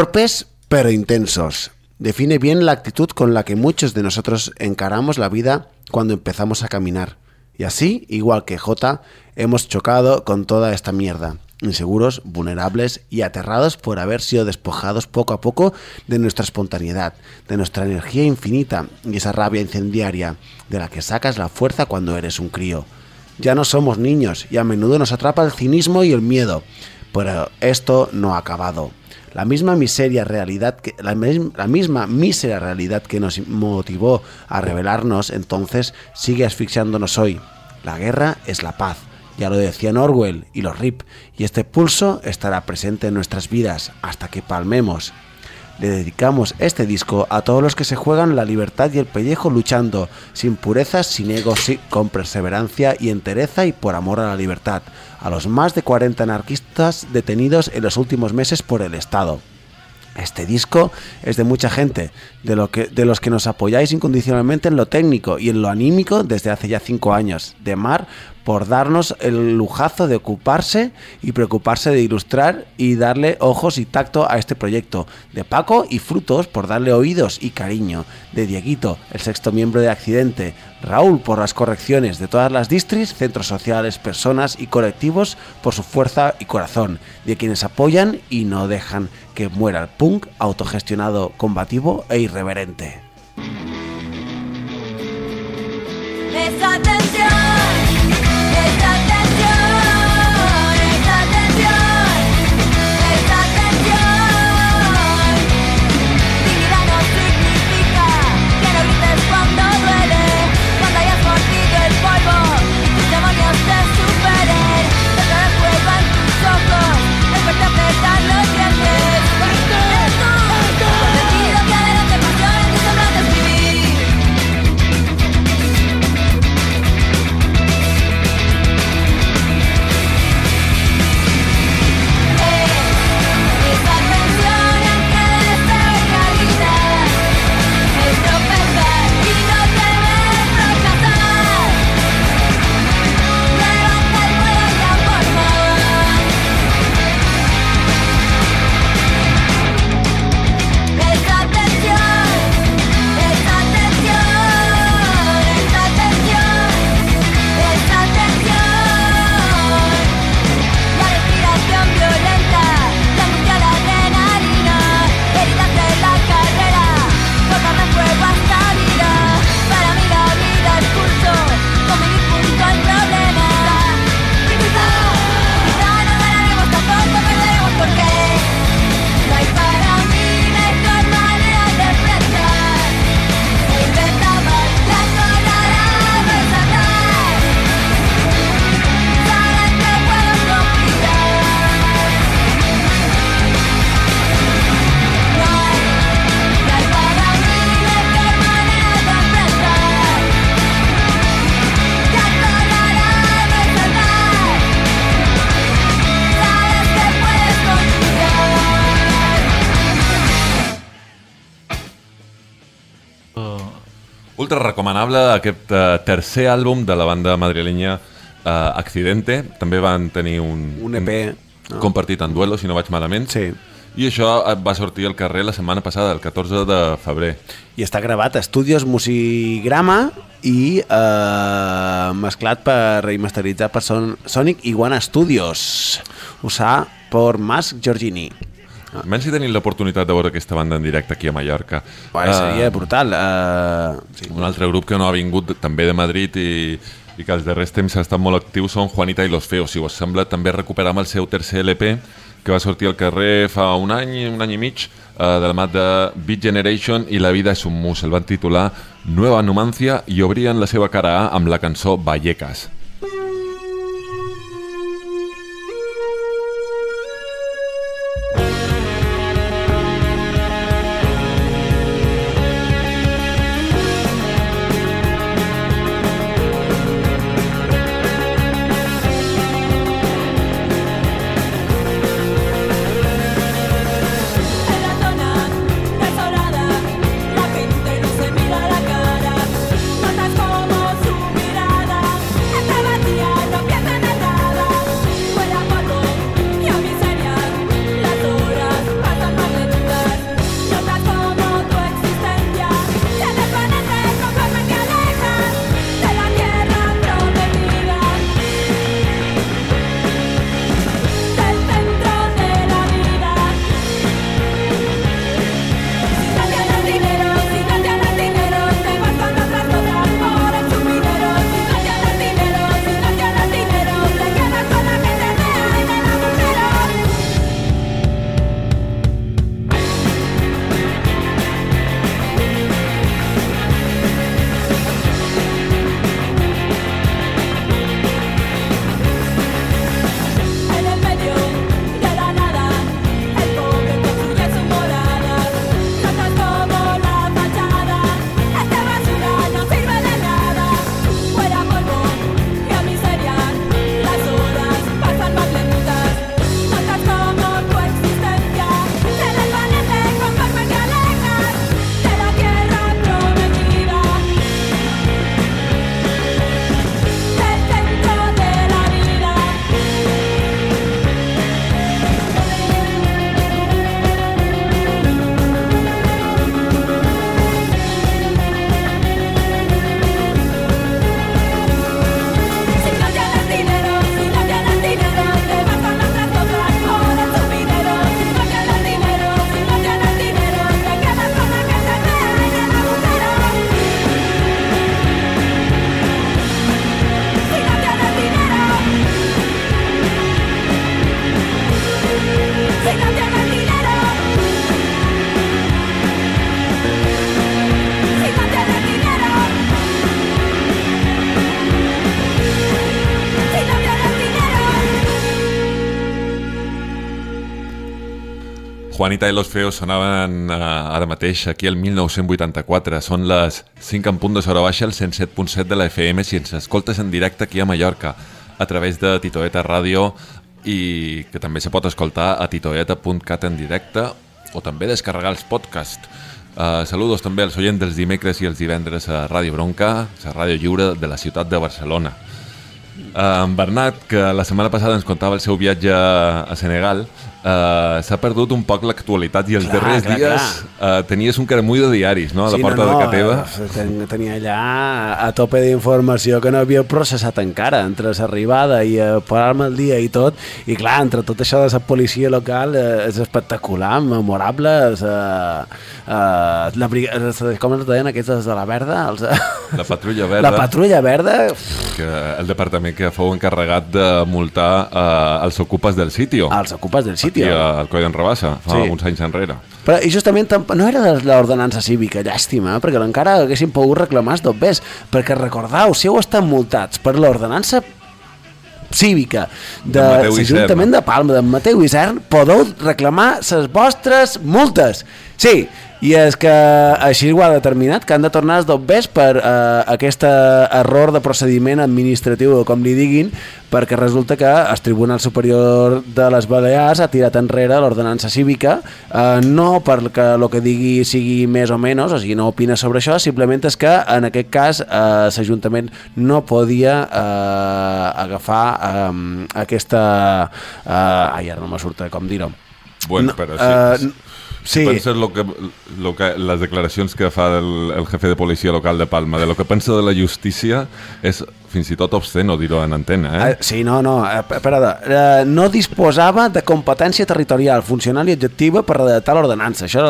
Torpes pero intensos. Define bien la actitud con la que muchos de nosotros encaramos la vida cuando empezamos a caminar. Y así, igual que J, hemos chocado con toda esta mierda. Inseguros, vulnerables y aterrados por haber sido despojados poco a poco de nuestra espontaneidad, de nuestra energía infinita y esa rabia incendiaria de la que sacas la fuerza cuando eres un crío. Ya no somos niños y a menudo nos atrapa el cinismo y el miedo, pero esto no ha acabado. La misma miseria realidad que la, mis- la misma mísera realidad que nos motivó a rebelarnos entonces sigue asfixiándonos hoy. La guerra es la paz. Ya lo decían Orwell y los RIP, y este pulso estará presente en nuestras vidas hasta que palmemos. Le dedicamos este disco a todos los que se juegan la libertad y el pellejo luchando, sin purezas, sin ego, sí, con perseverancia y entereza y por amor a la libertad. A los más de 40 anarquistas detenidos en los últimos meses por el Estado. Este disco es de mucha gente, de, lo que, de los que nos apoyáis incondicionalmente en lo técnico y en lo anímico desde hace ya cinco años. De Mar por darnos el lujazo de ocuparse y preocuparse de ilustrar y darle ojos y tacto a este proyecto. De Paco y Frutos por darle oídos y cariño. De Dieguito, el sexto miembro de Accidente. Raúl por las correcciones. De todas las distris, centros sociales, personas y colectivos por su fuerza y corazón. De quienes apoyan y no dejan que muera el punk autogestionado, combativo e irreverente irreverente. Recomanable aquest uh, tercer àlbum de la banda madrilenya uh, Accidente. També van tenir un, Un EP, no? compartit en duelo, si no vaig malament. Sí. I això eh, va sortir al carrer la setmana passada, el 14 de febrer. I està gravat a Estudios Musigrama i eh, mesclat per i masteritzat per Son Sonic Iguana Studios. Usar per Mas Giorgini. Menys si tenim l'oportunitat de veure aquesta banda en directe aquí a Mallorca. Bueno, Eh, seria brutal. Uh, sí. Un altre grup que no ha vingut també de Madrid i, i que els darrers temps ha estat molt actiu són Juanita i los Feos. Si us sembla, també recuperam el seu tercer LP que va sortir al carrer fa un any, un any i mig, eh, de la mà de Beat Generation i La vida és un mus. El van titular Nueva Numancia i obrien la seva cara A amb la cançó Vallecas. Juanita i los Feos sonaven uh, ara mateix aquí el 1984. Són les 5 en punt de Sora Baixa, el 107.7 de la FM, si ens escoltes en directe aquí a Mallorca, a través de Titoeta Ràdio i que també se pot escoltar a titoeta.cat en directe o també descarregar els podcasts. Uh, saludos també als oients dels dimecres i els divendres a Ràdio Bronca, la ràdio lliure de la ciutat de Barcelona. Uh, en Bernat, que la setmana passada ens contava el seu viatge a Senegal, uh, s'ha perdut un poc l'actualitat i els Clar, darrers clar, dies uh, tenies un caramull de diaris, no?, a la Sí, porta no, de no, casa teva. eh, ten- Tenia allà a tope d'informació que no havia processat encara entre l'arribada i a parar-me el dia i tot i clar, entre tot això de la policia local eh, és espectacular, memorable és, eh, eh, la, com es deien aquests de la verda els, La patrulla verda. la patrulla verda que el departament que fou encarregat de multar uh, els ocupes del sitio. Els ocupes del sitio. Aquí al Coll d'en Rabassa, fa Sí. uns anys enrere. Però, i justament no era de l'ordenança cívica, llàstima, eh? perquè encara haguessin pogut reclamar els dobbers, perquè recordeu, si heu estat multats per l'ordenança cívica de l'Ajuntament de Palma, de Mateu Isern, podeu reclamar les vostres multes. Sí, i és que així ho ha determinat, que han de tornar els dobbers per eh, aquest error de procediment administratiu, o com li diguin, perquè resulta que el Tribunal Superior de les Balears ha tirat enrere l'ordenança cívica, eh, no perquè el que digui sigui més o menys, o sigui, no opina sobre això, simplement és que en aquest cas eh, l'Ajuntament no podia eh, agafar eh, aquesta... Eh, ai, ara no me surt com dir-ho. Bueno, No, però eh, sí. Si penses lo que, lo que, les declaracions que fa el, el jefe de policia local de Palma, de lo que pensa de la justícia, és fins i tot obsceno dir-ho en antena, eh? Eh, sí, no, no, eh, perdó. Eh, no disposava de competència territorial, funcional i objectiva per redactar l'ordenança, això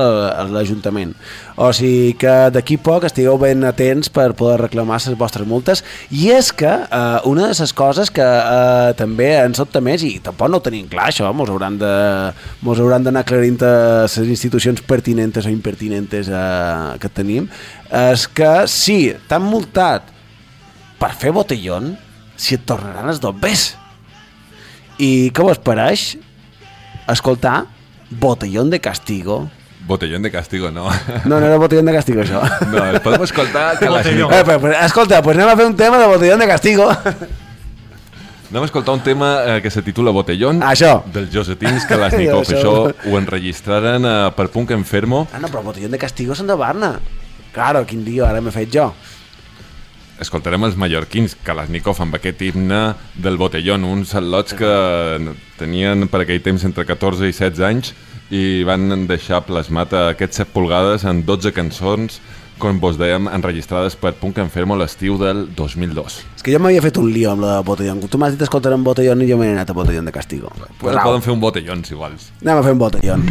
l'Ajuntament. O sigui que d'aquí poc estigueu ben atents per poder reclamar les vostres multes. I és que eh, una de les coses que eh, també ens sobta més, i tampoc no ho tenim clar això, mos hauran de mos hauran d'anar aclarint les institucions pertinentes o impertinentes eh, que tenim, és que sí, t'han multat per fer botellón si et tornaran els dobbers. I què vos pareix escoltar Botellón de Castigo? Botellón de castigo, no. No, no era Botellón de Castigo, això. No, el podem escoltar. Botellón. Eh, però, però, escolta, pues anem a fer un tema de Botellón de Castigo. Anem a escoltar un tema eh, que se titula Botellón, Això. dels Josetins Kalashnikov. Això. Això ho enregistraren eh, per Punk Enfermo. Ah, no, però Botellón de Castigo són de Barna. Claro, quin dia ara m'he fet jo. Escoltarem els mallorquins Kalashnikov amb aquest himne del Botellón, uns al·lots que tenien per aquell temps entre 14 i 16 anys i van deixar plasmat aquests 7 pulgades en 12 cançons com vos dèiem, enregistrades per Punk Enfermo l'estiu del 2002. És que jo m'havia fet un lío amb la de Botellón. Tu m'has dit escoltarem Botellón i jo m'he anat a Botellón de Castigo. Pues poden fer un botellón, si vols. Anem a fer un Botellón.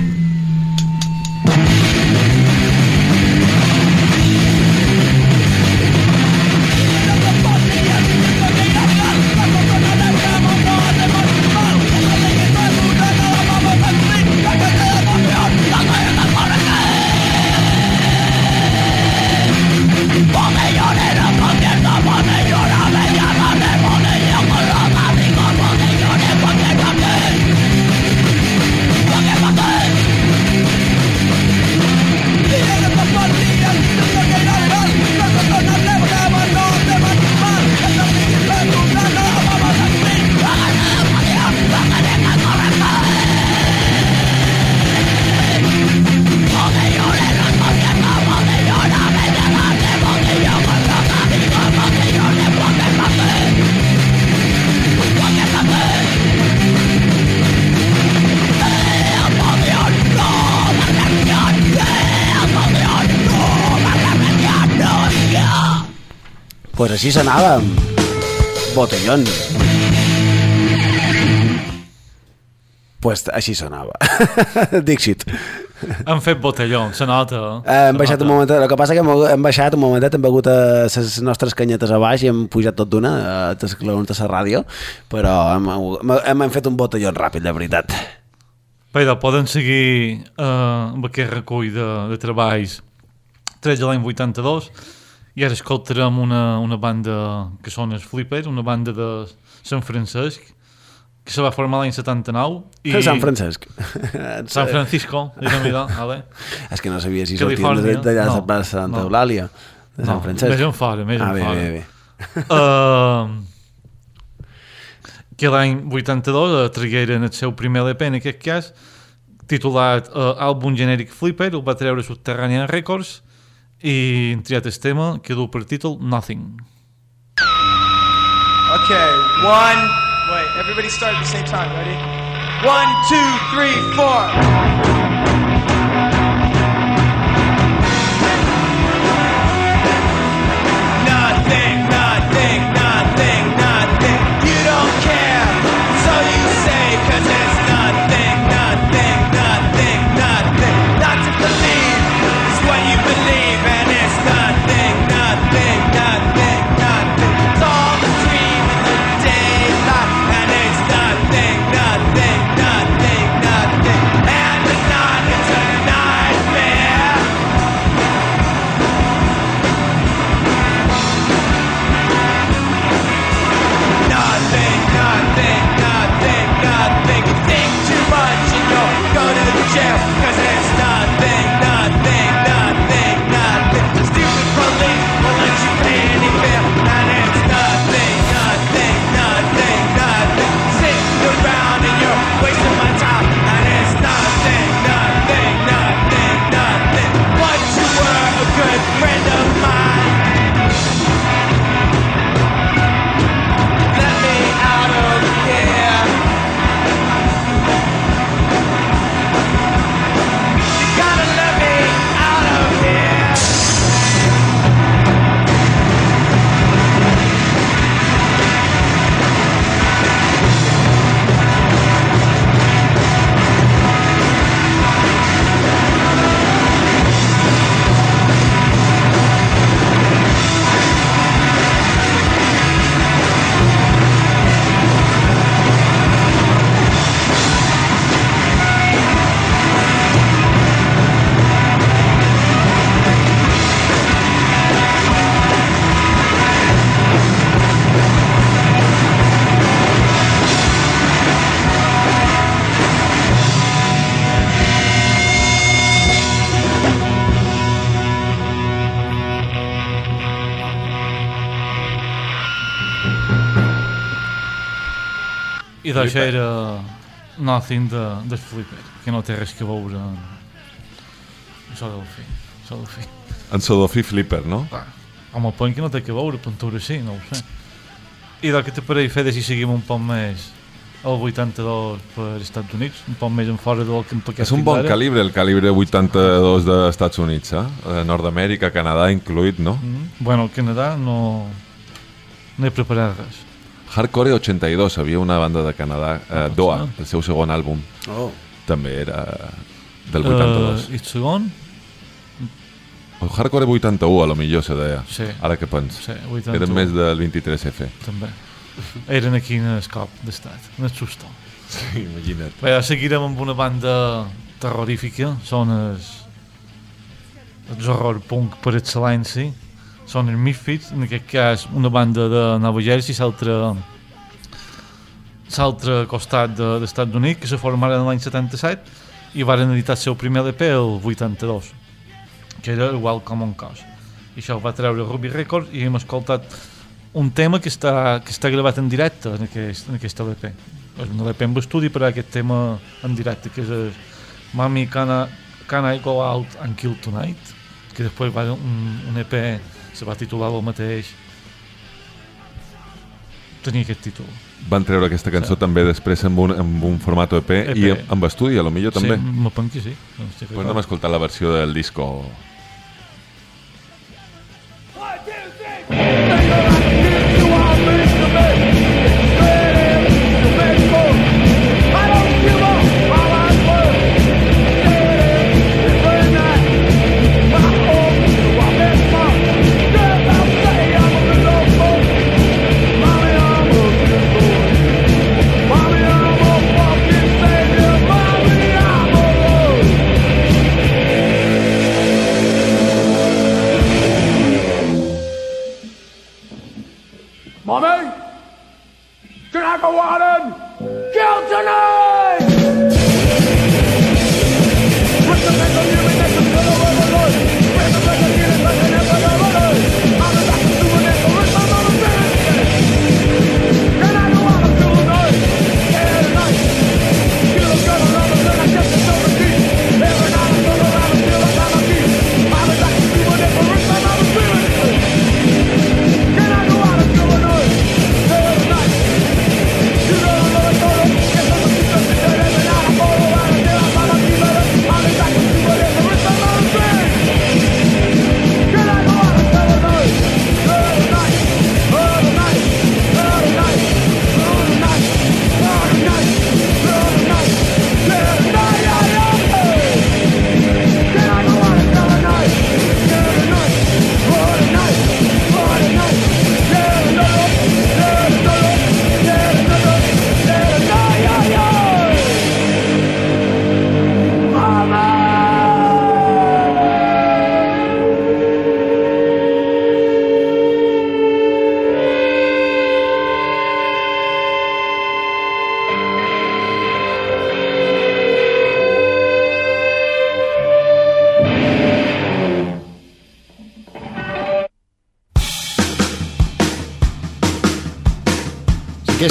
Pues així s'anava Botellón. Pues així sonava. Dixit. Han fet botellón, se nota. Eh, hem baixat un moment, el que passa que hem, hem baixat un momentet, hem begut a les nostres canyetes a baix i hem pujat tot d'una a l'esclarons de la ràdio, però hem, hem, hem fet un botellón ràpid, de veritat. Però poden seguir eh, amb aquest recull de, de treballs 3 de l'any 82 i ara escoltarem una, una banda que són els Flippers, una banda de Sant Francesc que se va formar l'any 79. I... Sant Francesc. San Francisco, diguem-hi, vale? És que no sabia si sortien d'allà No, de Santa no. Eulàlia, de Sant No, Francesc. més en fora, més ah, en bé, fora. bé, bé. Uh, que l'any 82 uh, tragueren el seu primer LP, en aquest cas, titulat uh, Àlbum genèric Flipper, el va treure Subterranean Records i han triat tema que du per títol Nothing. Okay, one. Wait, everybody start at the same time. Ready? One, two, three, four. Era Nothing de, de Flipper, que no té res que veure amb això del fi. Això del fi. En Sodofí Flipper, no? Ah, amb el point que no té que veure, pintura sí, no ho sé. I del que te pareix, Fede, si seguim un poc més el 82 per Estats Units, un poc més en fora del que tocat És un bon calibre, el calibre 82 dels Estats Units, eh? Eh, Nord-Amèrica, Canadà incluït, no? Mm. Bueno, al Canadà no, no he preparat res. Hardcore 82, havia una banda de Canadà, eh, Doha, el seu segon àlbum. Oh. També era del 82. Uh, I el segon? El Hardcore 81, a lo millor se deia. Sí. Ara que pens. Sí, 81. Eren més del 23F. També. Eren aquí en el cop d'estat, en el susto. Sí, imagina't. Bé, ara seguirem amb una banda terrorífica, són els, els horror punk per excel·lència, són els Misfits, en aquest cas una banda de Nova Jersey, l'altre l'altre costat de, dels Estats Units, que se formaren l'any 77 i varen editar el seu primer LP el 82, que era el Welcome on Cause. I això va treure Ruby Records i hem escoltat un tema que està, que està gravat en directe en aquest, en aquest LP. És un LP en estudi per a aquest tema en directe, que és el Mami Can I, Can I Go Out and Kill Tonight, que després va un, un EP, se va titular el mateix, tenia aquest títol. Van treure aquesta cançó Sí. també després amb un, amb un format EP, EP. i amb estudi, a lo millor també. Sí, que sí. No Pues anem a escoltar la versió del disco.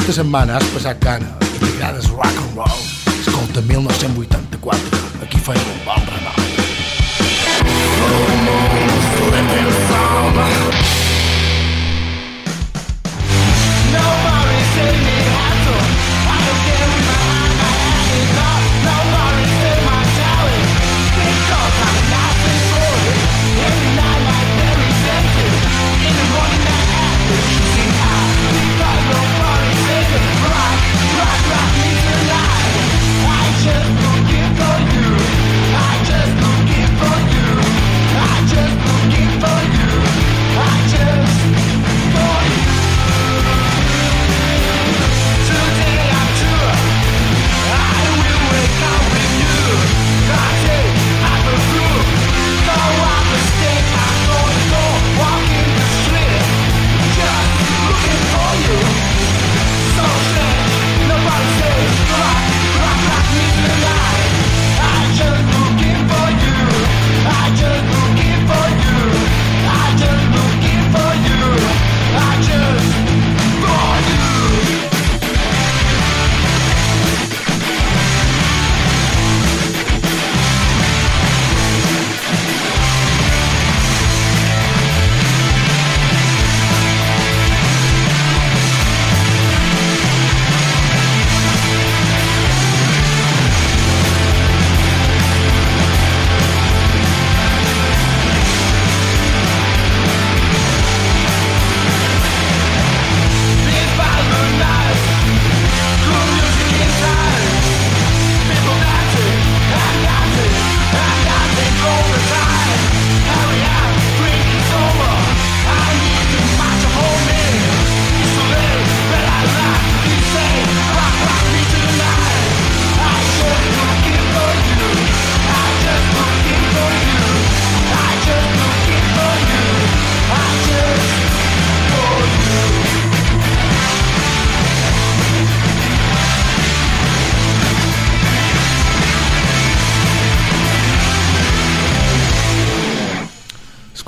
Aquesta setmana has passat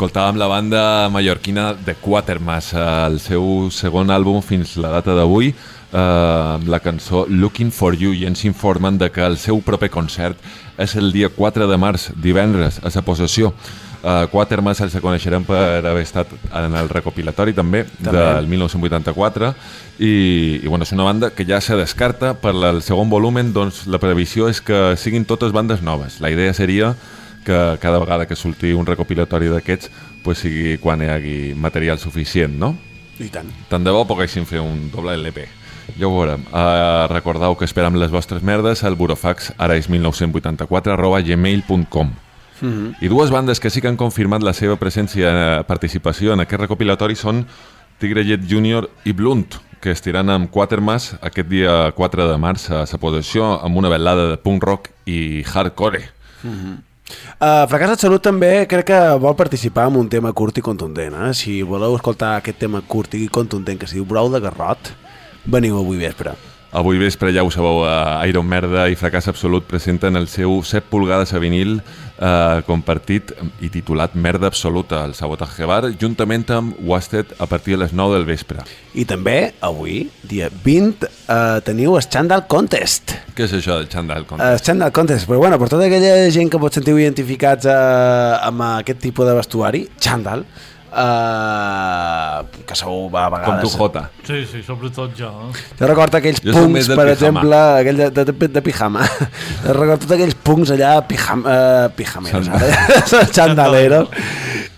Escoltàvem la banda mallorquina de Quatermass, el seu segon àlbum fins la data d'avui, eh, amb la cançó Looking for You, i ens informen de que el seu proper concert és el dia 4 de març, divendres, a sa possessió. Uh, Quatermass els coneixerem per haver estat en el recopilatori també, També. del 1984 i, i bueno, és una banda que ja se descarta per el segon volumen doncs la previsió és que siguin totes bandes noves la idea seria que cada vegada que surti un recopilatori d'aquests pues sigui quan hi hagi material suficient, no? I tant. Tant de bo poguessin fer un doble LP. Ja ho veurem. Uh, recordeu que esperam les vostres merdes al burofax ara és 1984 arroba gmail.com Mhm. i dues bandes que sí que han confirmat la seva presència, eh, participació en aquest recopilatori són Tigre Jet Junior i Blunt, que estiran amb Quatermass aquest dia 4 de març a sa possessió amb una velada de punk rock i hardcore. Uh, Fracàs de Salut també crec que vol participar en un tema curt i contundent. Eh? Si voleu escoltar aquest tema curt i contundent que es diu Brou de Garrot, veniu avui vespre. Avui vespre, ja ho sabeu, a Iron Merda i Fracàs Absolut presenten el seu 7 pulgades a vinil eh, compartit i titulat Merda Absoluta al Sabotage Bar, juntament amb Wasted a partir de les 9 del vespre. I també, avui, dia 20, uh, teniu el Chandal Contest. Què és això del Chandal Contest? El Chandal Contest, però bueno, per tota aquella gent que pot sentiu identificats uh, amb aquest tipus de vestuari, Chandal, uh, que sou a vegades... Com tu, Jota. Sí, sí, sobretot jo. Eh? Jo recordo aquells Jo punks, del per pijama. exemple, aquell de, de, de, de pijama. Jo recordo tots aquells punks allà, pijam, uh, pijameros, ara, xandaleros.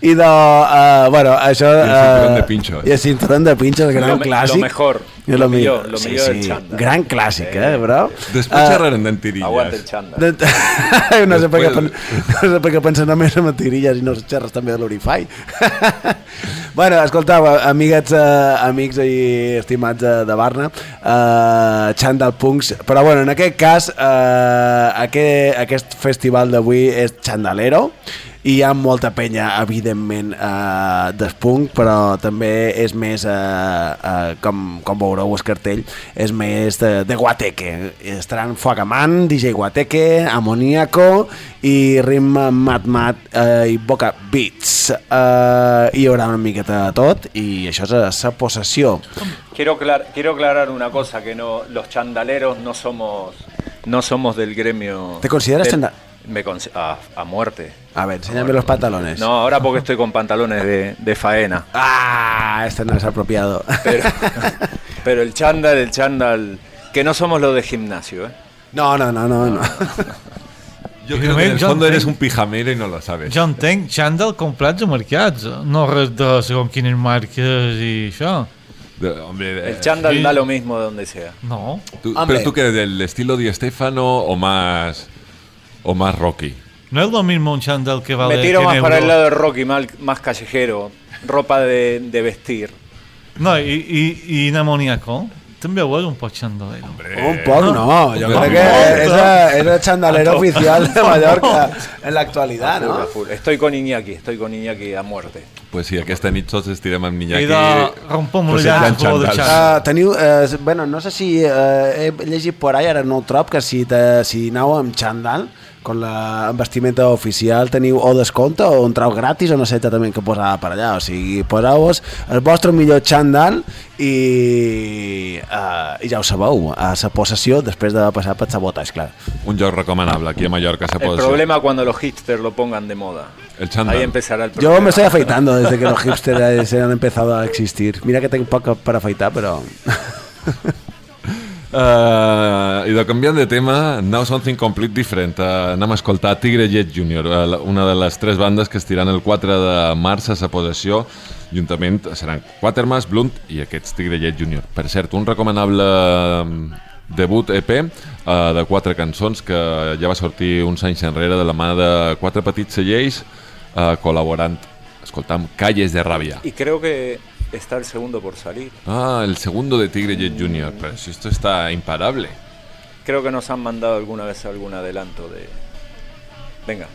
I de, uh, bueno, això... I el cinturón eh, de pinchos. I el cinturón de pinchos, el gran Lo clàssic. lo mejor, I lo mi- millor, lo sí, millor del sí, chándal. Gran clàssic, eh, bro? Després Eh, xerrarem d'en tirilles. Aguanta el chándal. de- no, sé Després- pen- no sé per què pensen només en tirilles i no xerres també de l'Orify. bueno, escoltau, amiguets, eh, amics i estimats eh, de Barna, eh, Chandal Punks, però bueno, en aquest cas, eh, aquest, aquest festival d'avui és Chandalero, i hi ha molta penya, evidentment, eh, d'espunk, però també és més, eh, eh, com, com veureu el cartell, és més de, de Guateque. Estaran Fogaman, DJ Guateque, Amoníaco i Rim Mat Mat eh, i Boca Beats. eh, hi haurà una miqueta de tot i això és la possessió. Quiero, aclar- quiero aclarar una cosa, que no, los chandaleros no somos, no somos del gremio... ¿Te consideras del- chanda- Me a, a muerte. A ver, enséñame los pantalones. No, ahora porque estoy con pantalones de, de faena. Ah, este no es apropiado. Pero, pero el chándal, el chándal, que no somos los de gimnasio, ¿eh? No, no, no, no. no. Yo creo que en el fondo eres un pijamero y no lo sabes. Jo entenc xandall comprats a mercats, no res de segons quines marques i això. Hombre, El chándal da lo mismo de donde sea. No. Tú- pero tú que del estilo Di Stefano o más o más Rocky. No es lo mismo un chándal que vale Me tiro 100 más para el lado de Rocky, más, más callejero, ropa de, de vestir. No, i, i, i amoníaco també ho és un poc xandalero. Un poc no, yo Hombre, creo que es, el- chandalero oficial de Mallorca en la actualidad, ¿no? Estoy con Iñaki, estoy con Iñaki a muerte. Pues sí, aquesta nit tots estirem amb Iñaki. I de una cosejant llança de xandall. Uh, teniu, uh, bueno, no sé si uh, he llegit por ahí, ara no ho trob, que si, te, si aneu amb xandall, con la vestimenta oficial, teniu o descompte o un trau gratis o no sé també què posava per allà. O sigui, poseu-vos el vostre millor xandall i, uh, i ja ho sabeu, a la possessió després de passar per sabotatge, clar. Un lloc recomanable aquí a Mallorca se El problema cuando los hipsters lo pongan de moda. El chándal. Ahí empezará el Yo problema. me estoy afeitando desde que los hipsters se han empezado a existir. Mira que tengo poco para afeitar, pero... Uh, I de canviant de tema, Now Something Complete Different. Uh, anem a escoltar Tigre Jet uh, la- una de les tres bandes que estiran el 4 de març a sa possessió. Juntament seran Quatermass, Blunt i aquests Tigre Jet Jr. Per cert, un recomanable um, debut EP uh, de quatre cançons que ja va sortir uns anys enrere de la mà de quatre petits cellers uh, col·laborant. Escoltam Calles de Ràbia. Y creo que está el segundo por salir. Ah, el segundo de Tigre Jet Jr. Pero si esto está imparable. Creo que nos han mandado alguna vez algún adelanto de... Venga.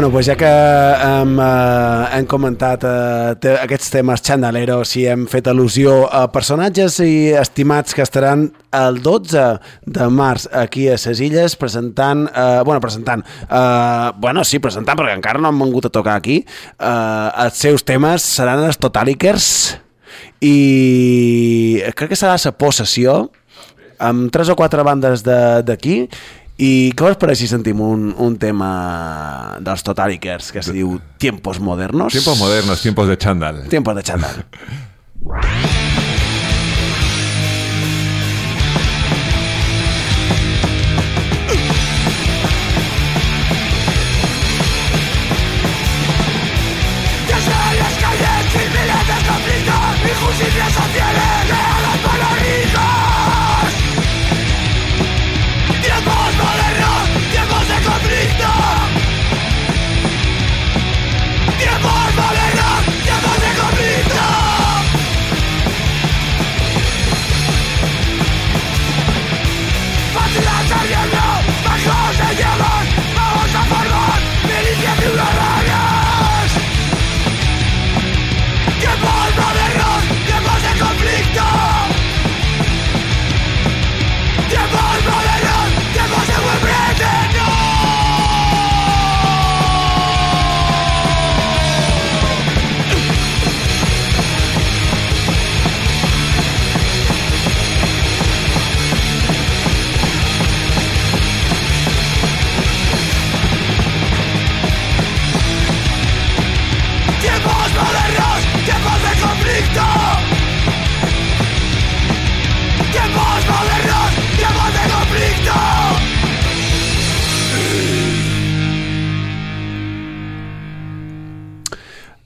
Bueno, pues ja que hem, eh, hem comentat eh, te, aquests temes xandaleros i hem fet al·lusió a personatges i estimats que estaran el 12 de març aquí a ses Illes presentant, eh, bueno, presentant, eh, bueno, sí, presentant perquè encara no han vengut a tocar aquí, eh, els seus temes seran els Totalikers i crec que serà la possessió amb tres o quatre bandes de- d'aquí i què us pareix si sentim un, un tema dels Totalikers que se diu Tiempos Modernos? Tiempos modernos, tiempos de chándal. Tiempos de chándal.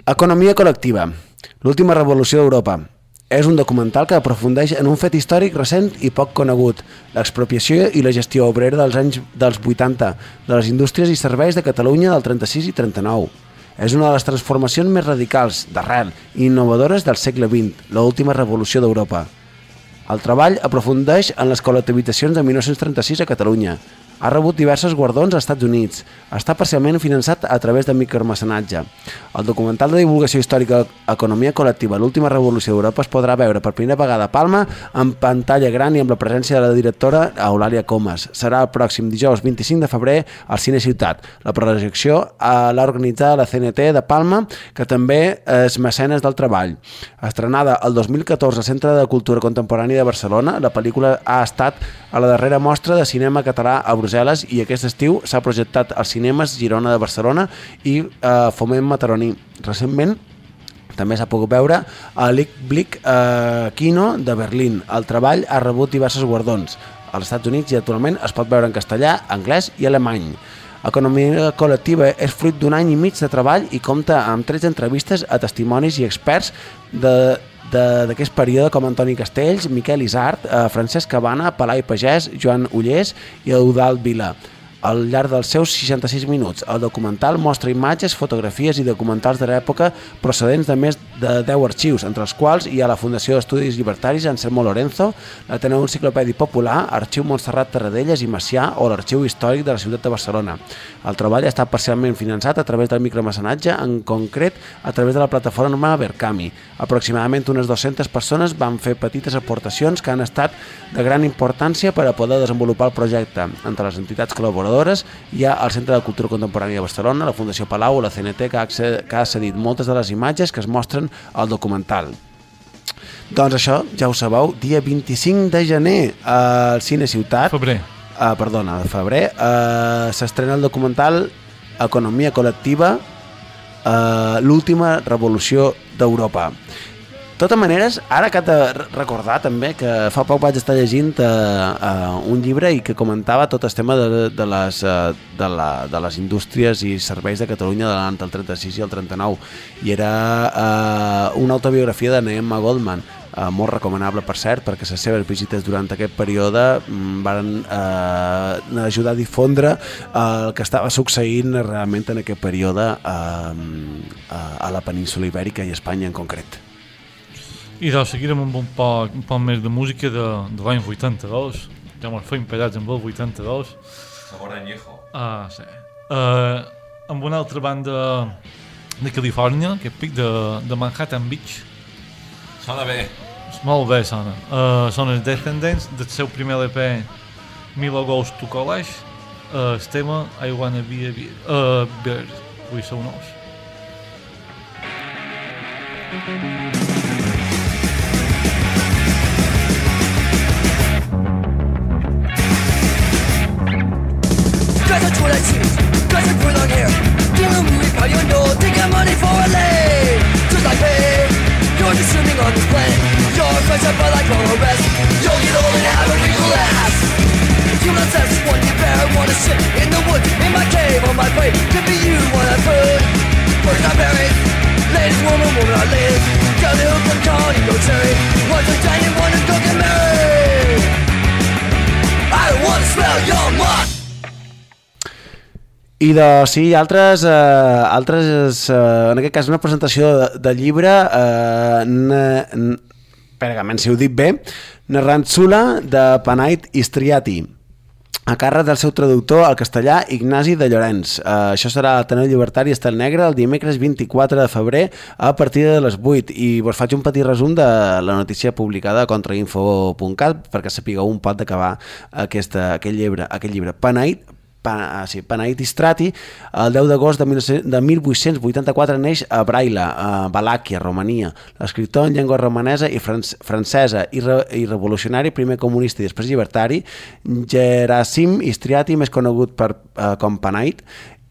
Economia col·lectiva. L'última revolució d'Europa. És un documental que aprofundeix en un fet històric recent i poc conegut, l'expropiació i la gestió obrera dels anys dels 80 de les indústries i serveis de Catalunya del 36 i 39. És una de les transformacions més radicals, d'arrel i innovadores del segle XX, l'última revolució d'Europa. El treball aprofundeix en les col·lectivitzacions de 1936 a Catalunya. Ha rebut diversos guardons als Estats Units. Està parcialment finançat a través de micromecenatge. El documental de divulgació històrica Economia col·lectiva, l'última revolució d'Europa, es podrà veure per primera vegada a Palma en pantalla gran i amb la presència de la directora Eulàlia Comas. Serà el pròxim dijous 25 de febrer al Cine Ciutat. La projecció eh, l'ha organitzada la CNT de Palma, que també és mecenes del treball. Estrenada el 2014 al Centre de Cultura Contemporània de Barcelona, la pel·lícula ha estat a la darrera mostra de cinema català a Brussel·les i aquest estiu s'ha projectat als cinemes Girona de Barcelona i eh, Foment Mataroní. Recentment també s'ha pogut veure a Lichtblick eh, Kino de Berlín. El treball ha rebut diversos guardons als Estats Units i actualment es pot veure en castellà, anglès i alemany. Economia col·lectiva és fruit d'un any i mig de treball i compta amb 13 entrevistes a testimonis i experts de- d'aquest període com Antoni Castells, Miquel Isart, eh, Francesc Cabana, Pelai Pagès, Joan Ullés i Eudald Vila. Al llarg dels seus 66 minuts, el documental mostra imatges, fotografies i documentals de l'època procedents de més de 10 arxius, entre els quals hi ha la Fundació d'Estudis Llibertaris Anselmo Lorenzo, l'Ateneu Enciclopèdia Popular, Arxiu Montserrat Tarradellas i Macià o l'Arxiu Històric de la Ciutat de Barcelona. El treball està parcialment finançat a través del micromecenatge, en concret a través de la plataforma Verkami. Aproximadament unes 200 persones van fer petites aportacions que han estat de gran importància per a poder desenvolupar el projecte. Entre les entitats col·laboradores hi ha el Centre de Cultura Contemporània de Barcelona, la Fundació Palau o la CNT que ha cedit moltes de les imatges que es mostren al documental. Doncs això, ja ho sabeu, dia 25 de gener al Cine Ciutat. Febrer. Uh, perdona, de febrer. Uh, S'estrena el documental Economia col·lectiva, uh, l'última revolució d'Europa. Totes maneres, ara que de recordar també que fa poc vaig estar llegint uh, uh, un llibre i que comentava tot el tema de, de, les, uh, de, la, de les indústries i serveis de Catalunya de l'any del 36 i el 39 i era uh, una autobiografia de Neema Goldman uh, molt recomanable per cert perquè les seves visites durant aquest període mm, van uh, ajudar a difondre el que estava succeint realment en aquest període uh, a la península ibèrica i Espanya en concret. I doncs seguirem amb un poc, un poc més de música de, de l'any 82. Ja mos feim pegats amb el 82. Sabor añejo. Ah, sí. Uh, amb una altra banda de Califòrnia, que pic de, de Manhattan Beach. Sona bé. Molt bé sona. Uh, són els Descendents del seu primer LP Milo Goes to College. Uh, el tema I Wanna Be a Beer. Uh, Beer. Vull ser un os. Cause I twirl that cheese, cause I pull on hair. Dealing with how you know, taking money for a lay. Just like me, you're just swimming on this planet. You're fresh up by like all the rest. You'll get old and have a real ass. Human sense, one you bear, wanna sit in the woods In my cave, on my prey, could be you when I food Birds not buried, ladies, woman, woman, I live. Girl, who can call you go cherry One's a giant, one is go get married? I don't wanna smell your mutt I de, sí, altres, eh, altres eh, en aquest cas una presentació de, de llibre eh, n- n- pergament, si ho dic bé Narrantzula de Panait Istriati a càrrec del seu traductor al castellà Ignasi de Llorenç. Uh, això serà a Teneu Llibertari Estel Negre el dimecres 24 de febrer a partir de les 8 i vos faig un petit resum de la notícia publicada a contrainfo.cat perquè sapigueu un pot d'acabar aquesta, aquest llibre. Aquest llibre. Panait, Pa, ah, sí, Panait Istrati, el 10 d'agost de, 1900 de 1884 neix a Braila, a Valàquia, Romania. L'escriptor en llengua romanesa i fran francesa i, re i revolucionari, primer comunista i després llibertari, Gerasim Istriati, més conegut per, eh, com Panait,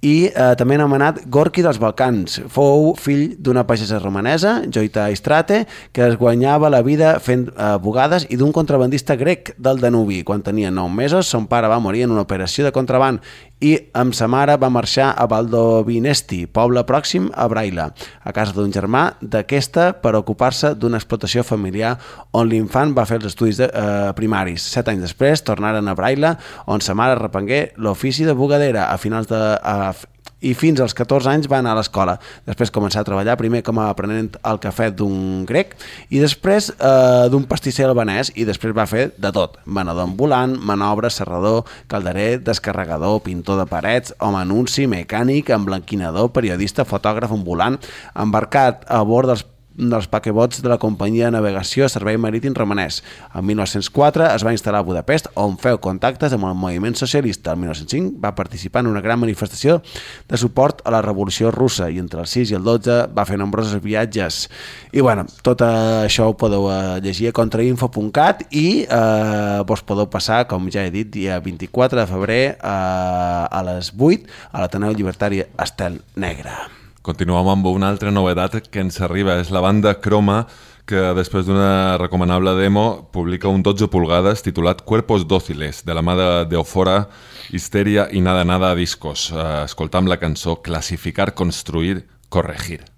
i eh, també anomenat Gorki dels Balcans. Fou fill d'una pagesa romanesa, Joita Istrate, que es guanyava la vida fent eh, bugades i d'un contrabandista grec del Danubi. Quan tenia 9 mesos, son pare va morir en una operació de contraband i amb sa mare va marxar a Valdovinesti, poble pròxim a Braila, a casa d'un germà d'aquesta per ocupar-se d'una explotació familiar on l'infant va fer els estudis de, eh, primaris. Set anys després tornaren a Braila, on sa mare repengué l'ofici de bugadera a finals de... A, i fins als 14 anys va anar a l'escola. Després començar a treballar primer com a aprenent al cafè d'un grec i després eh, d'un pastisser albanès i després va fer de tot. Venedor ambulant, manobre, serrador, calderer, descarregador, pintor de parets, home anunci, mecànic, emblanquinador, periodista, fotògraf ambulant, embarcat a bord dels dels paquebots de la companyia de navegació Servei Marítim Romanès. En 1904 es va instal·lar a Budapest on feu contactes amb el moviment socialista. El 1905 va participar en una gran manifestació de suport a la revolució russa i entre el 6 i el 12 va fer nombrosos viatges. I bueno, tot això ho podeu eh, llegir a contrainfo.cat i eh, vos podeu passar, com ja he dit, dia 24 de febrer eh, a les 8 a l'Ateneu Llibertari Estel Negra. Continuem amb una altra novetat que ens arriba, és la banda Croma, que després d'una recomanable demo publica un 12 pulgades titulat Cuerpos dóciles, de la mà de Deofora, Histeria i Nada Nada Discos. Eh, escoltam la cançó Clasificar, Construir, Corregir.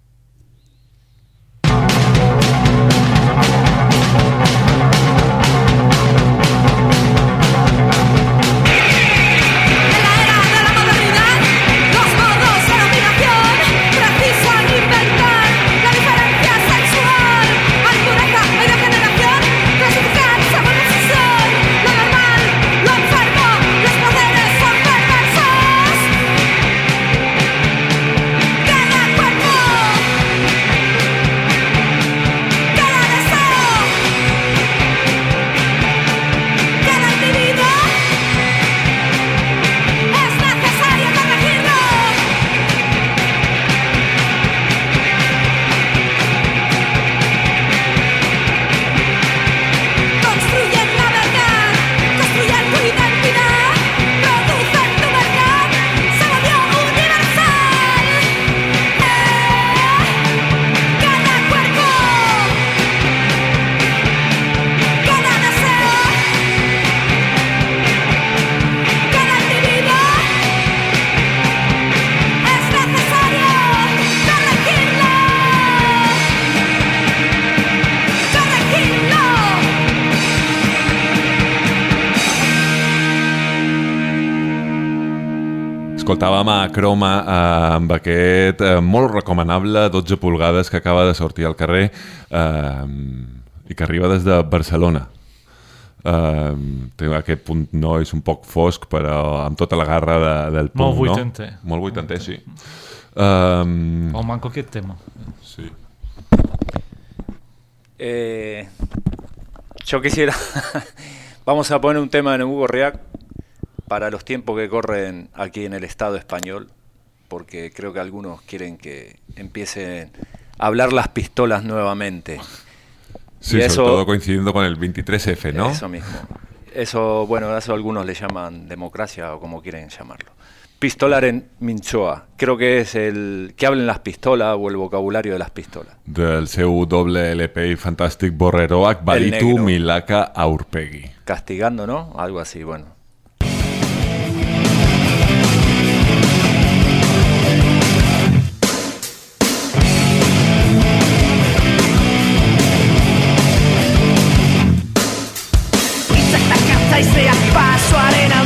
Escoltàvem a Croma eh, amb aquest eh, molt recomanable 12 pulgades que acaba de sortir al carrer eh, i que arriba des de Barcelona. Eh, té aquest punt no és un poc fosc però amb tota la garra de, del punt, Molt no? vuitenter. Molt vuitenter, sí. Um, O manco aquest tema. Sí. Eh, yo quisiera. Vamos a poner un tema en Hugo Reac para los tiempos que corren aquí en el Estado español, porque creo que algunos quieren que empiecen a hablar las pistolas nuevamente. Sí, Y sobre eso- todo coincidiendo con el 23F, ¿no? Eso mismo. Eso, bueno, eso algunos le llaman democracia o como quieren llamarlo. Pistolar en Minchoa. Creo que es el que hablen las pistolas o el vocabulario de las pistolas. Del seu doble LP i fantàstic Borreroac, Balitu, negro. Milaka, Aurpegui. Castigando, ¿no? Algo así, bueno.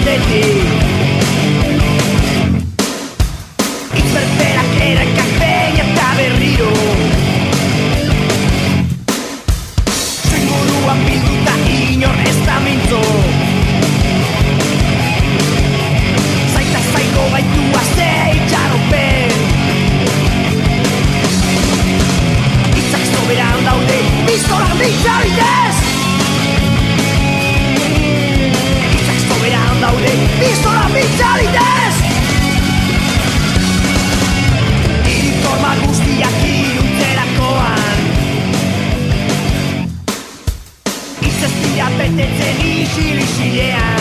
Aldetik Itz berberak erankak behin eta berriro Zenguruan bilduta inor ez da mintzo Zaita zaigo gaitu azte itxaropen Itzak soberan daude pistola bitxaritez chili chileano.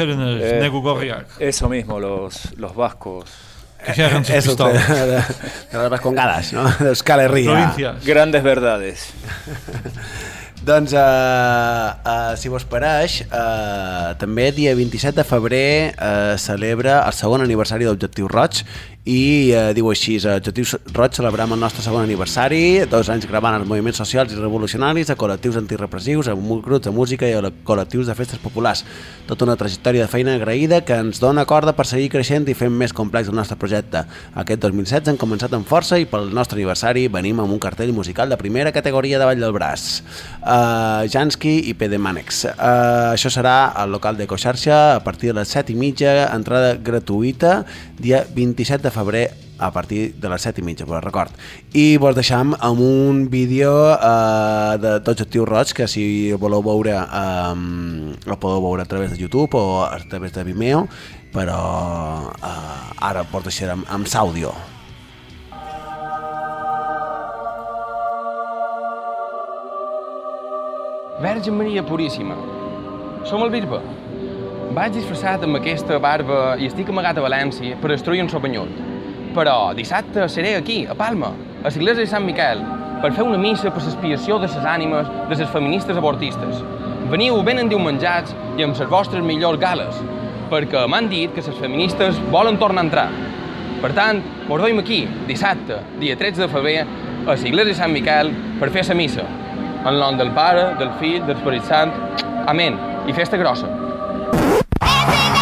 Els Eh, Negu Gorriak. Eso mismo, los, los vascos. Que llegan sus Eso, pistolas. de, de, de las vascongadas, no? D'Euskal Herria. Grandes verdades. Doncs, uh, uh, si vos pareix, uh, també dia 27 de febrer uh, celebra el segon aniversari d'Objectiu Roig i uh, diu així, Objectiu Roig celebrem el nostre segon aniversari, dos anys gravant els moviments socials i revolucionaris, a col·lectius antirepressius, a grups de música i a col·lectius de festes populars. Tota una trajectòria de feina agraïda que ens dona corda per seguir creixent i fent més complex el nostre projecte. Aquest 2016 hem començat amb força i pel nostre aniversari venim amb un cartell musical de primera categoria de Vall del Bràs. Uh, Jansky i PD Mànex. Uh, això serà al local de Coxarxa a partir de les 7 i mitja, entrada gratuïta, dia 27 de febrer a partir de les 7 i mitja, per record. I vos deixam amb un vídeo uh, de d'Objectiu Roig, que si voleu veure um, el podeu veure a través de YouTube o a través de Vimeo, però uh, ara vos deixarem amb s'àudio. Verge Maria Puríssima. Som el Bisbe. Vaig disfressat amb aquesta barba i estic amagat a València per destruir un sopanyut. Però dissabte seré aquí, a Palma, a l'església de Sant Miquel, per fer una missa per l'expiació de les ànimes de les feministes abortistes. Veniu ben endiumenjats i amb les vostres millors gales, perquè m'han dit que les feministes volen tornar a entrar. Per tant, mos veiem aquí, dissabte, dia 13 de febrer, a l'església de Sant Miquel, per fer la missa. En nom del Pare, del Fill, del Esperit Sant. Amén. I festa grossa. La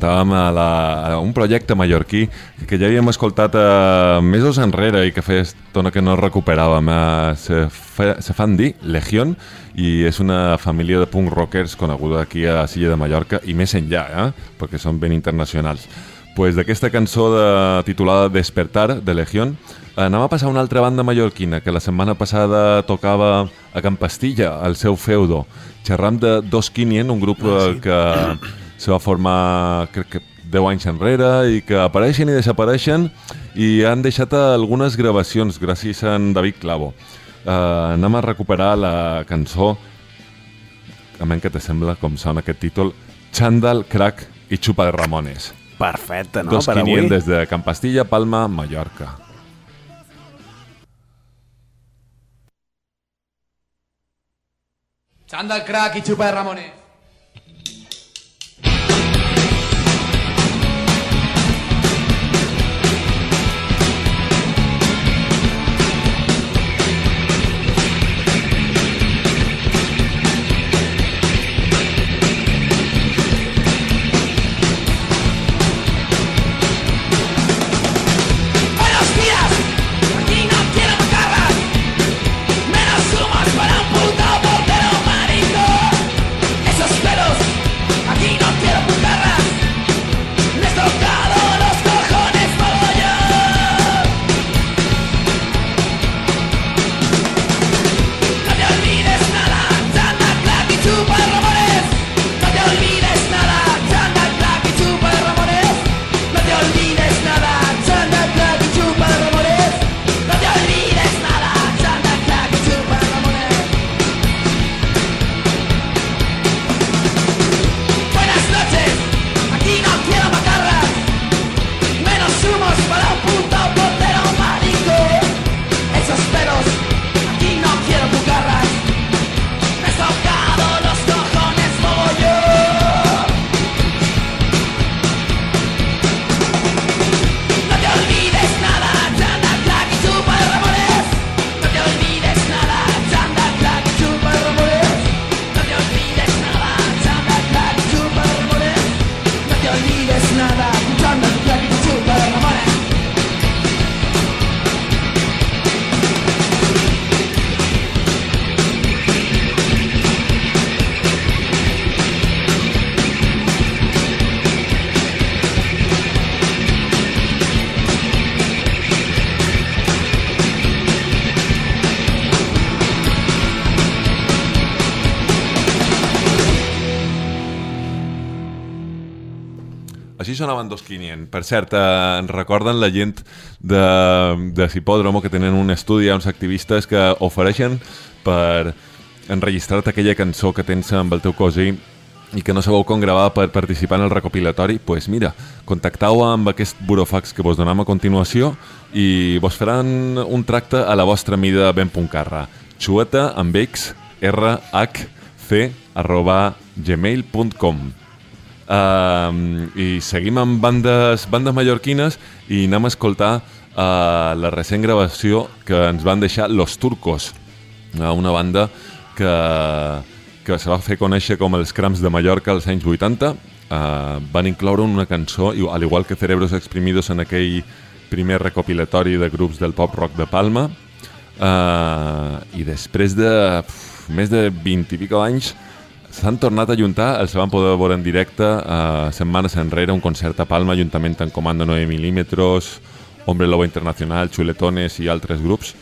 Escoltàvem a, la, a un projecte mallorquí que ja havíem escoltat eh, mesos enrere i que feia estona que no recuperàvem. Eh, se, fe, se fan dir Legión i és una família de punk rockers coneguda aquí a Silla de Mallorca i més enllà, eh, perquè són ben internacionals. Pues d'aquesta cançó de, titulada Despertar, de Legión, anem a passar a una altra banda mallorquina que la setmana passada tocava a Can Pastilla, al seu feudo. Xerram de Dos Kinien, un grup ah, sí. que se va formar, crec que 10 anys enrere i que apareixen i desapareixen i han deixat algunes gravacions gràcies a en David Clavo. Uh, anem a recuperar la cançó a menys que te sembla com sona aquest títol Chandal, Crack i Xupa de Ramones. Perfecte, no? Dos Per avui. Des de Can Pastilla, Palma, Mallorca. Chanda el crack y chupa de Ramones. Dos Quinien. Per cert, eh, ens recorden la gent de, de Cipòdromo que tenen un estudi, uns activistes que ofereixen per enregistrar aquella cançó que tens amb el teu cosí i que no sabeu com gravar per participar en el recopilatori, doncs pues mira, contactau amb aquest burofax que vos donem a continuació i vos faran un tracte a la vostra mida ben puncarra. Xueta amb x, r, h, c, arroba gmail.com uh, i seguim amb bandes, bandes mallorquines i anem a escoltar uh, la recent gravació que ens van deixar Los Turcos, uh, una banda que, que se va fer conèixer com els Crams de Mallorca als anys 80. Uh, van incloure una cançó, al igual que Cerebros Exprimidos en aquell primer recopilatori de grups del pop rock de Palma, uh, i després de pf, més de 20 i pico anys s'han tornat a juntar, els van poder veure en directe uh, setmanes enrere, un concert a Palma, juntament amb Comando 9 mm, Hombre Lobo Internacional, Chuletones i altres grups.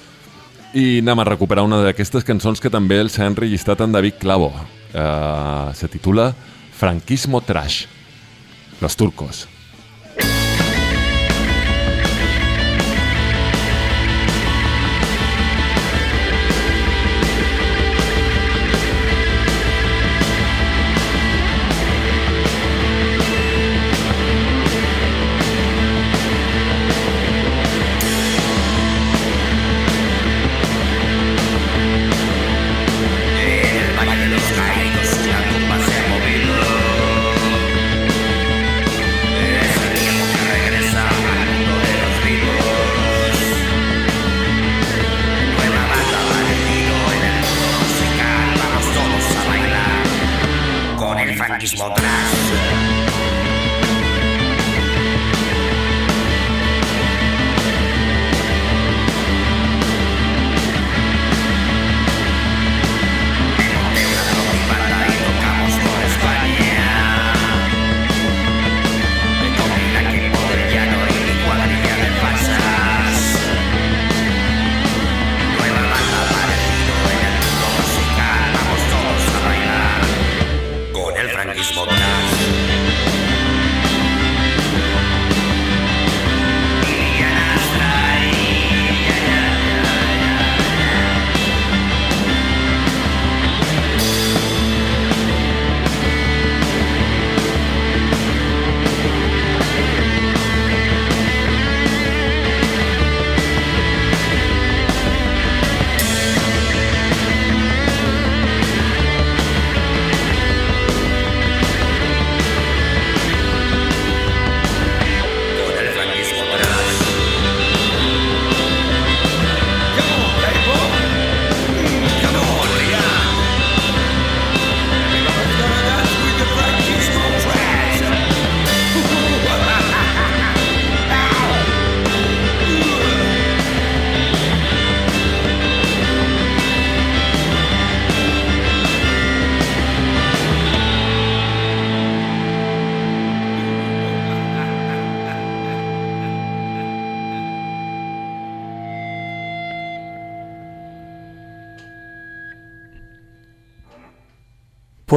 I anem a recuperar una d'aquestes cançons que també els ha enregistrat en David Clavo. Uh, se titula Franquismo Trash. Los turcos.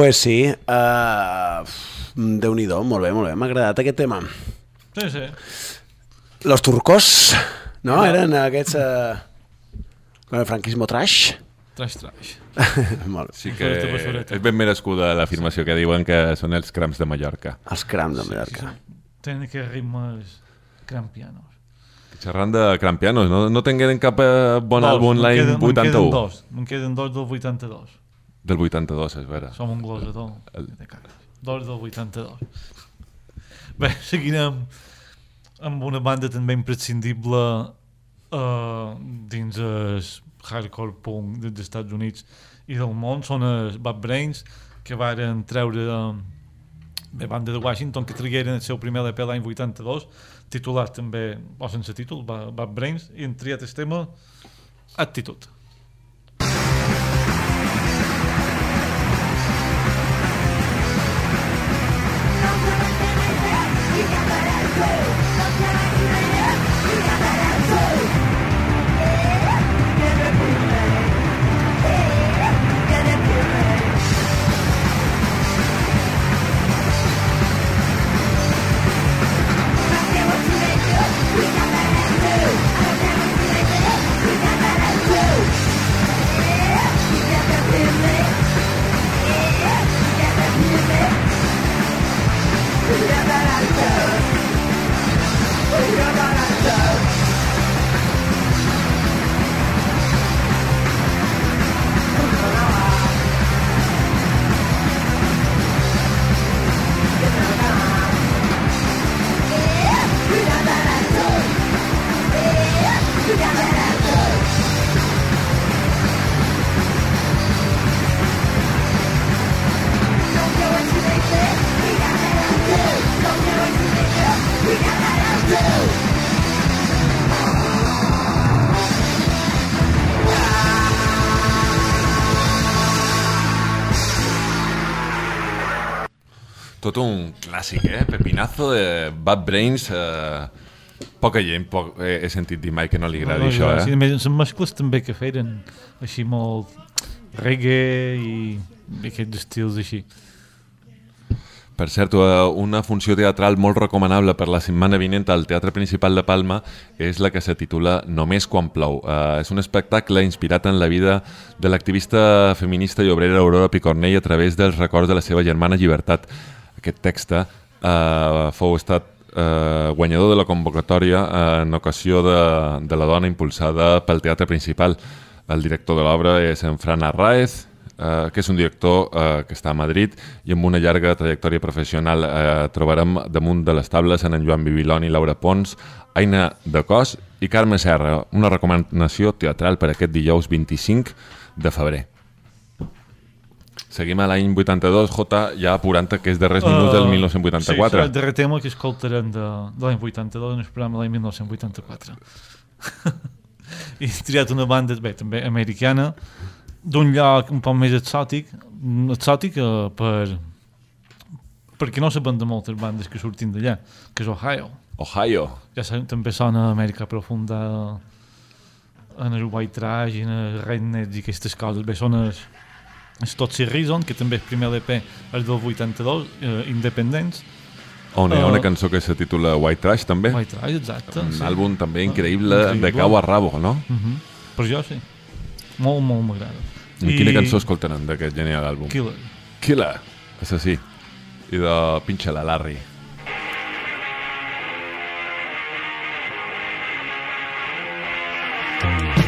Pues sí, uh, Déu-n'hi-do, molt bé, molt bé, m'ha agradat aquest tema. Sí, sí. Los turcos, no? No. Eren aquests... Uh, con el franquismo trash. Trash, trash. molt bé. Sí que és ben merescuda l'afirmació que diuen que són els crams de Mallorca. Els crams de Mallorca. Tenen aquests ritmes crampianos. Xerrant de crampianos, no, no tingueren cap eh, bon Dos, àlbum l'any queden- me'n queden 81? dos. Me'n queden dos del 82. Del 82, és vera. Som un. De cares. Dos del 82. Bé, seguirem amb una banda també imprescindible uh, dins el hardcore punk dels Estats Units i del món. Són els Bad Brains, que varen treure uh, bé, banda de Washington, que tragueren el seu primer LP l'any 82, titulat també, o sense títol, Ba- Bad Brains, i han triat el tema Attitude. Tot un clàssic, eh? Pepinazo de Bad Brains. Eh, poca gent poc, he, he sentit dir mai que no li agradi això, eh? Sí, més, les mescles també que feien així molt reggae i, i aquests estils així. Per cert, eh, una funció teatral molt recomanable per la setmana vinent al Teatre Principal de Palma és la que se titula Només quan plou. Eh, és un espectacle inspirat en la vida de l'activista feminista i obrera Aurora Picornell a través dels records de la seva germana Llibertat. Aquest text eh, fou estat eh, guanyador de la convocatòria en ocasió de, de la dona impulsada pel Teatre Principal. El director de l'obra és en Fran Arraez, eh, que és un director eh, que està a Madrid i amb una llarga trajectòria professional. Eh, trobarem damunt de les tables en en Joan Bibiloni, Laura Pons, Aina de Cos i Carme Serra. Una recomanació teatral per aquest dijous 25 de febrer. Seguim a l'any 82, J, ja apurant aquests darrers minuts del Uh, 1984. Sí, serà el darrer tema que escoltarem de, de l'any 82 en el programa de l'any 1984. I he triat una banda, bé, també americana, d'un lloc un poc més exòtic, exòtic eh, per, perquè no saben de moltes bandes que surtin d'allà, que és Ohio. Ohio. Ja sabem, també sona Amèrica Profunda, en el white trash, en el redneck i aquestes coses. Bé, són els, Toxic Reason, que també és primer LP, és del 82, eh, Independence. On hi ha una Eh, cançó que se titula White Trash, també. White Trash, exacte. Un sí. àlbum també increïble, de Increïble. cau a rabo, no? Mhm. Per jo sí. Molt, molt m'agrada. I... Quina cançó escoltaran d'aquest genial àlbum? Killer. Killer, assassí. I de Pinxa la Larry. What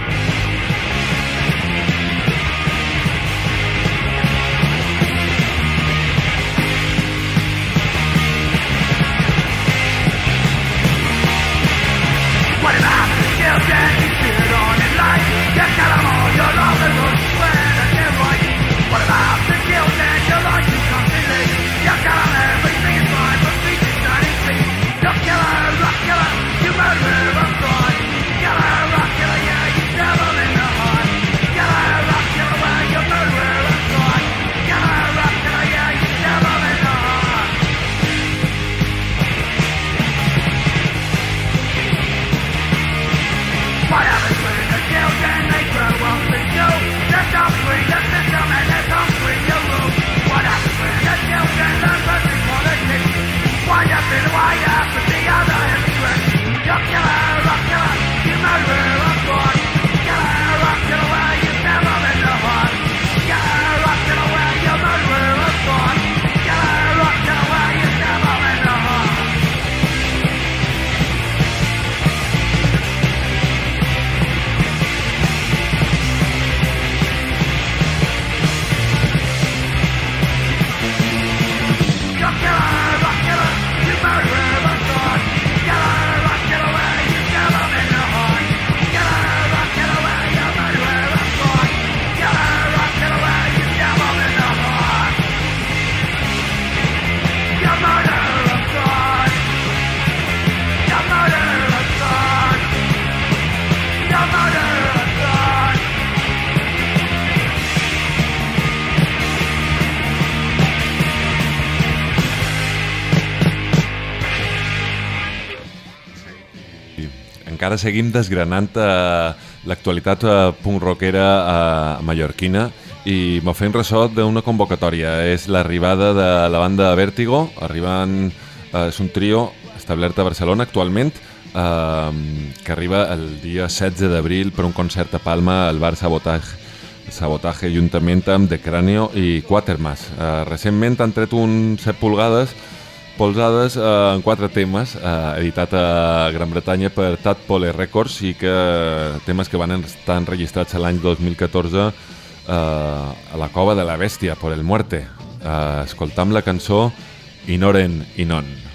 Encara seguim desgranant eh, l'actualitat eh, punk rockera eh, mallorquina i m'ho fem ressò d'una convocatòria. És l'arribada de la banda Vértigo, arribant, eh, és un trio establert a Barcelona actualment, eh, que arriba el dia 16 d'abril per un concert a Palma al bar Sabotage, Sabotage juntament amb The Cranio i Quatermass. Eh, recentment han tret un 7 pulgades polsades eh, en quatre temes, eh, editat a Gran Bretanya per Tadpole Records i que temes que van estar enregistrats l'any 2014 eh, a la cova de la bèstia, por el muerte. Eh, escoltam la cançó Inoren Inon. Thank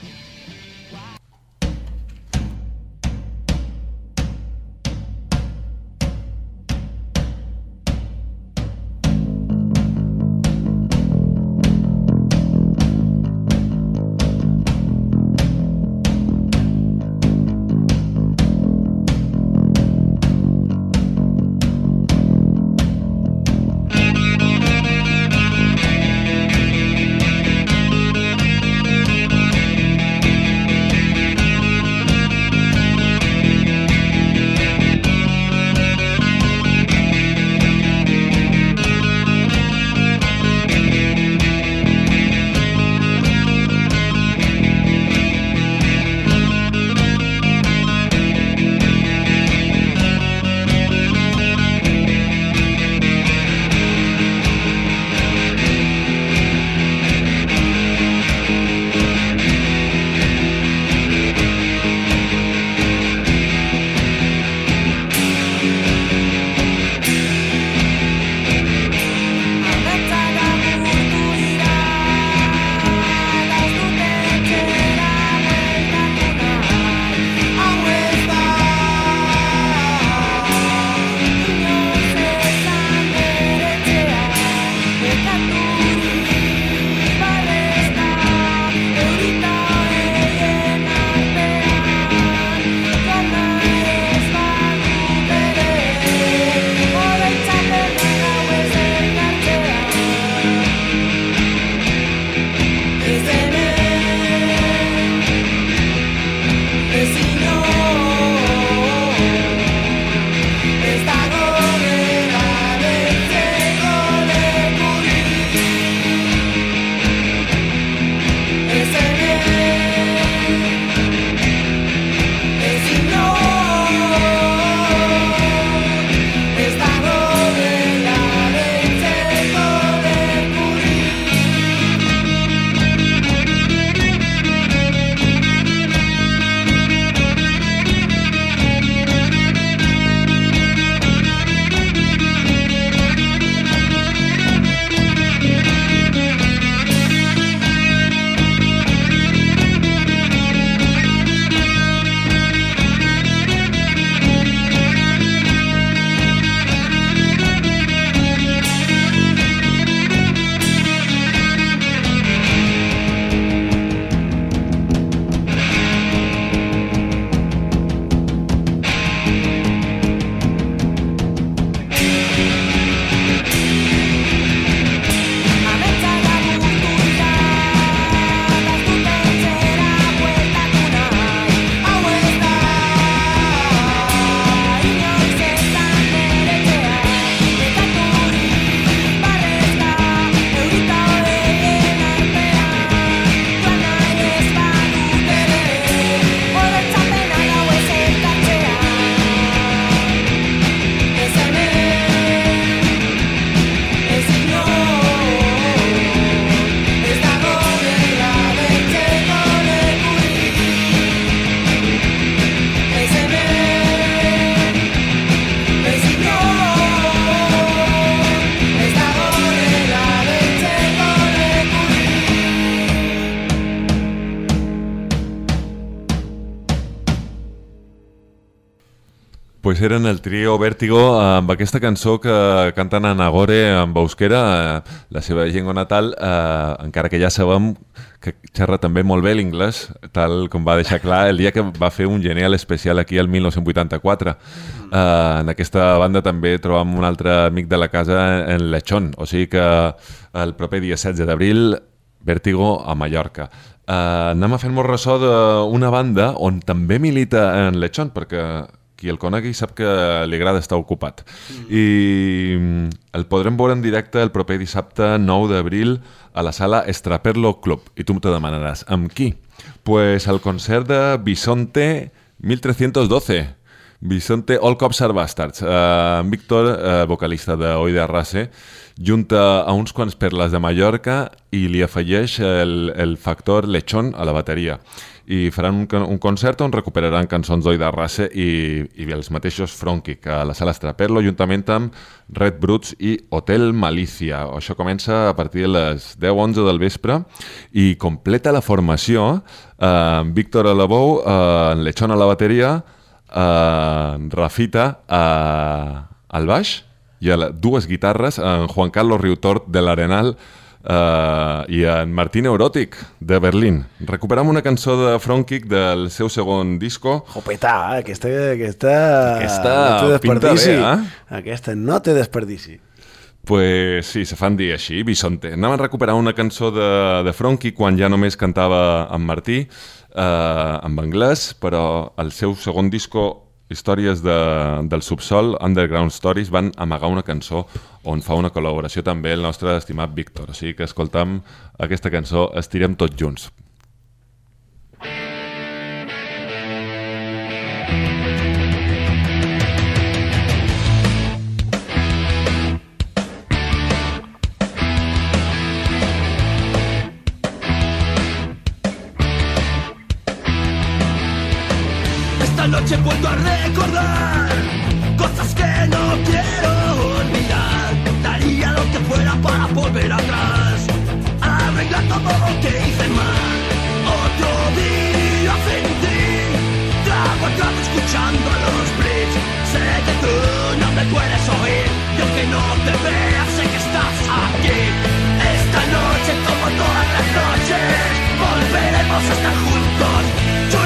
pues eren el trio Vértigo amb aquesta cançó que canten a Nagore en euskera, eh, la seva llengua natal, eh, encara que ja sabem que xerra també molt bé l'inglès, tal com va deixar clar el dia que va fer un genial especial aquí el 1984. Eh, en aquesta banda també trobam un altre amic de la casa en Lechón, o sigui que el proper dia 16 d'abril Vértigo a Mallorca. Uh, anem a fer-nos ressò d'una banda on també milita en Lechón, perquè qui el conegui sap que li agrada estar ocupat. I mm, el podrem veure en directe el proper dissabte 9 d'abril a la sala Estraperlo Club. I tu te demanaràs, amb qui? Pues el concert de Bisonte 1312. Bisonte All Cops Are Bastards. Uh, Víctor, uh, vocalista de Oi de Arrase, junta a uns quants perles de Mallorca i li afegeix el, el factor lechón a la bateria. I faran un, un concert on recuperaran cançons d'Oi de Rasse i, i els mateixos Fronkic a la sala Estraperlo, juntament amb Red Brutes i Hotel Malicia. Això comença a partir de les 10-11 del vespre i completa la formació eh, Víctor Alabou, eh, en Lechón a la bateria, eh, Rafita eh, al baix i a la, dues guitarres, en Juan Carlos Riutort de l'Arenal eh, i en Martín Euròtic de Berlín. Recuperam una cançó de Frontkick del seu segon disco. Jopetà, eh? aquesta, aquesta, Aquesta no té desperdici. bé, eh? Aquesta no té desperdici. Pues sí, se fan dir així, Bisonte. Anem a recuperar una cançó de, de Fronky quan ja només cantava en Martí, eh, en anglès, però el seu segon disco, Històries de, del subsol, Underground Stories, van amagar una cançó on fa una col·laboració també el nostre estimat Víctor. O sigui que escoltam aquesta cançó, estirem tots junts. Noche vuelvo a recordar cosas que no quiero olvidar. Daría lo que fuera para volver atrás, arreglar todo lo que hice mal. Otro día sin ti, trago a trago escuchando a los Blitz. Sé que tú no me puedes oír, y aunque no te vea, sé que estás aquí. Esta noche, como todas las noches, volveremos a estar juntos.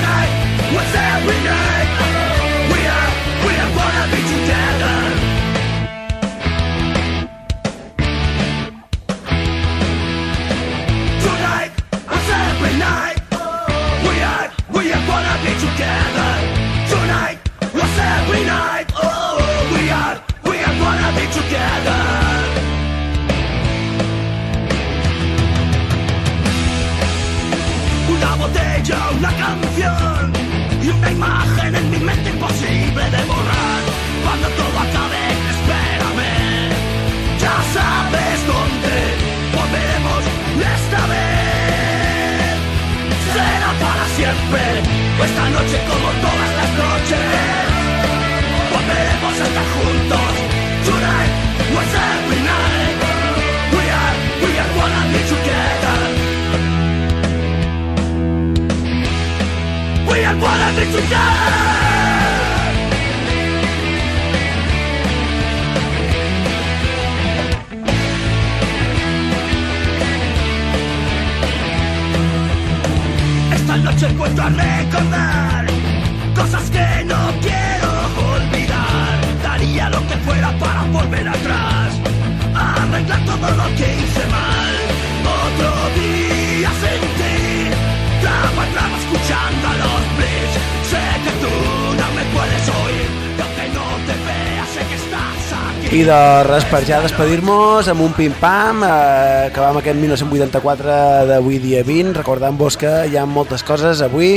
I de res, per ja despedir-nos amb un pim-pam, eh, acabam aquest 1984 d'avui dia 20, recordant-vos que hi ha moltes coses avui,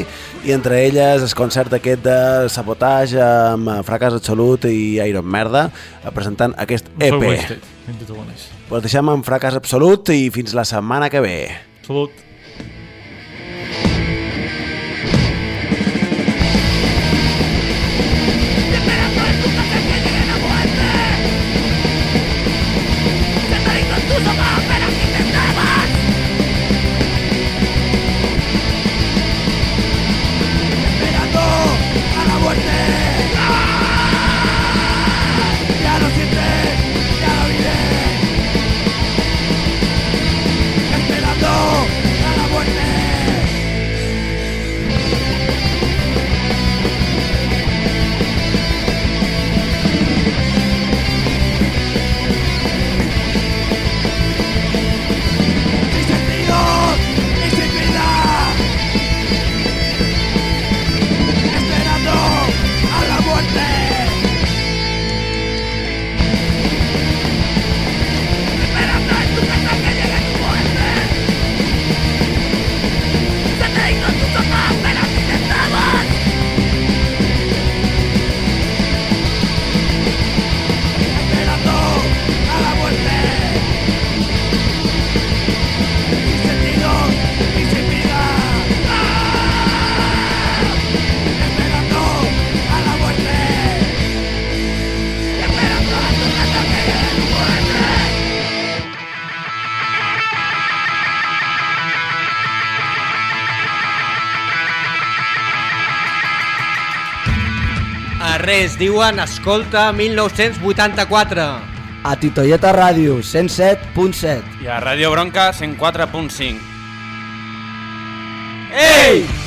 i entre elles el concert aquest de Sabotage amb eh, Fracàs Absolut i Iron Merda, eh, presentant aquest EP. For Wasted, 22 anys. Pues deixem amb Fracàs Absolut i fins la setmana que ve. Salut. Diuen Escolta 1984. A Titoieta Ràdio, 107.7. I a Ràdio Bronca 104.5. Ei!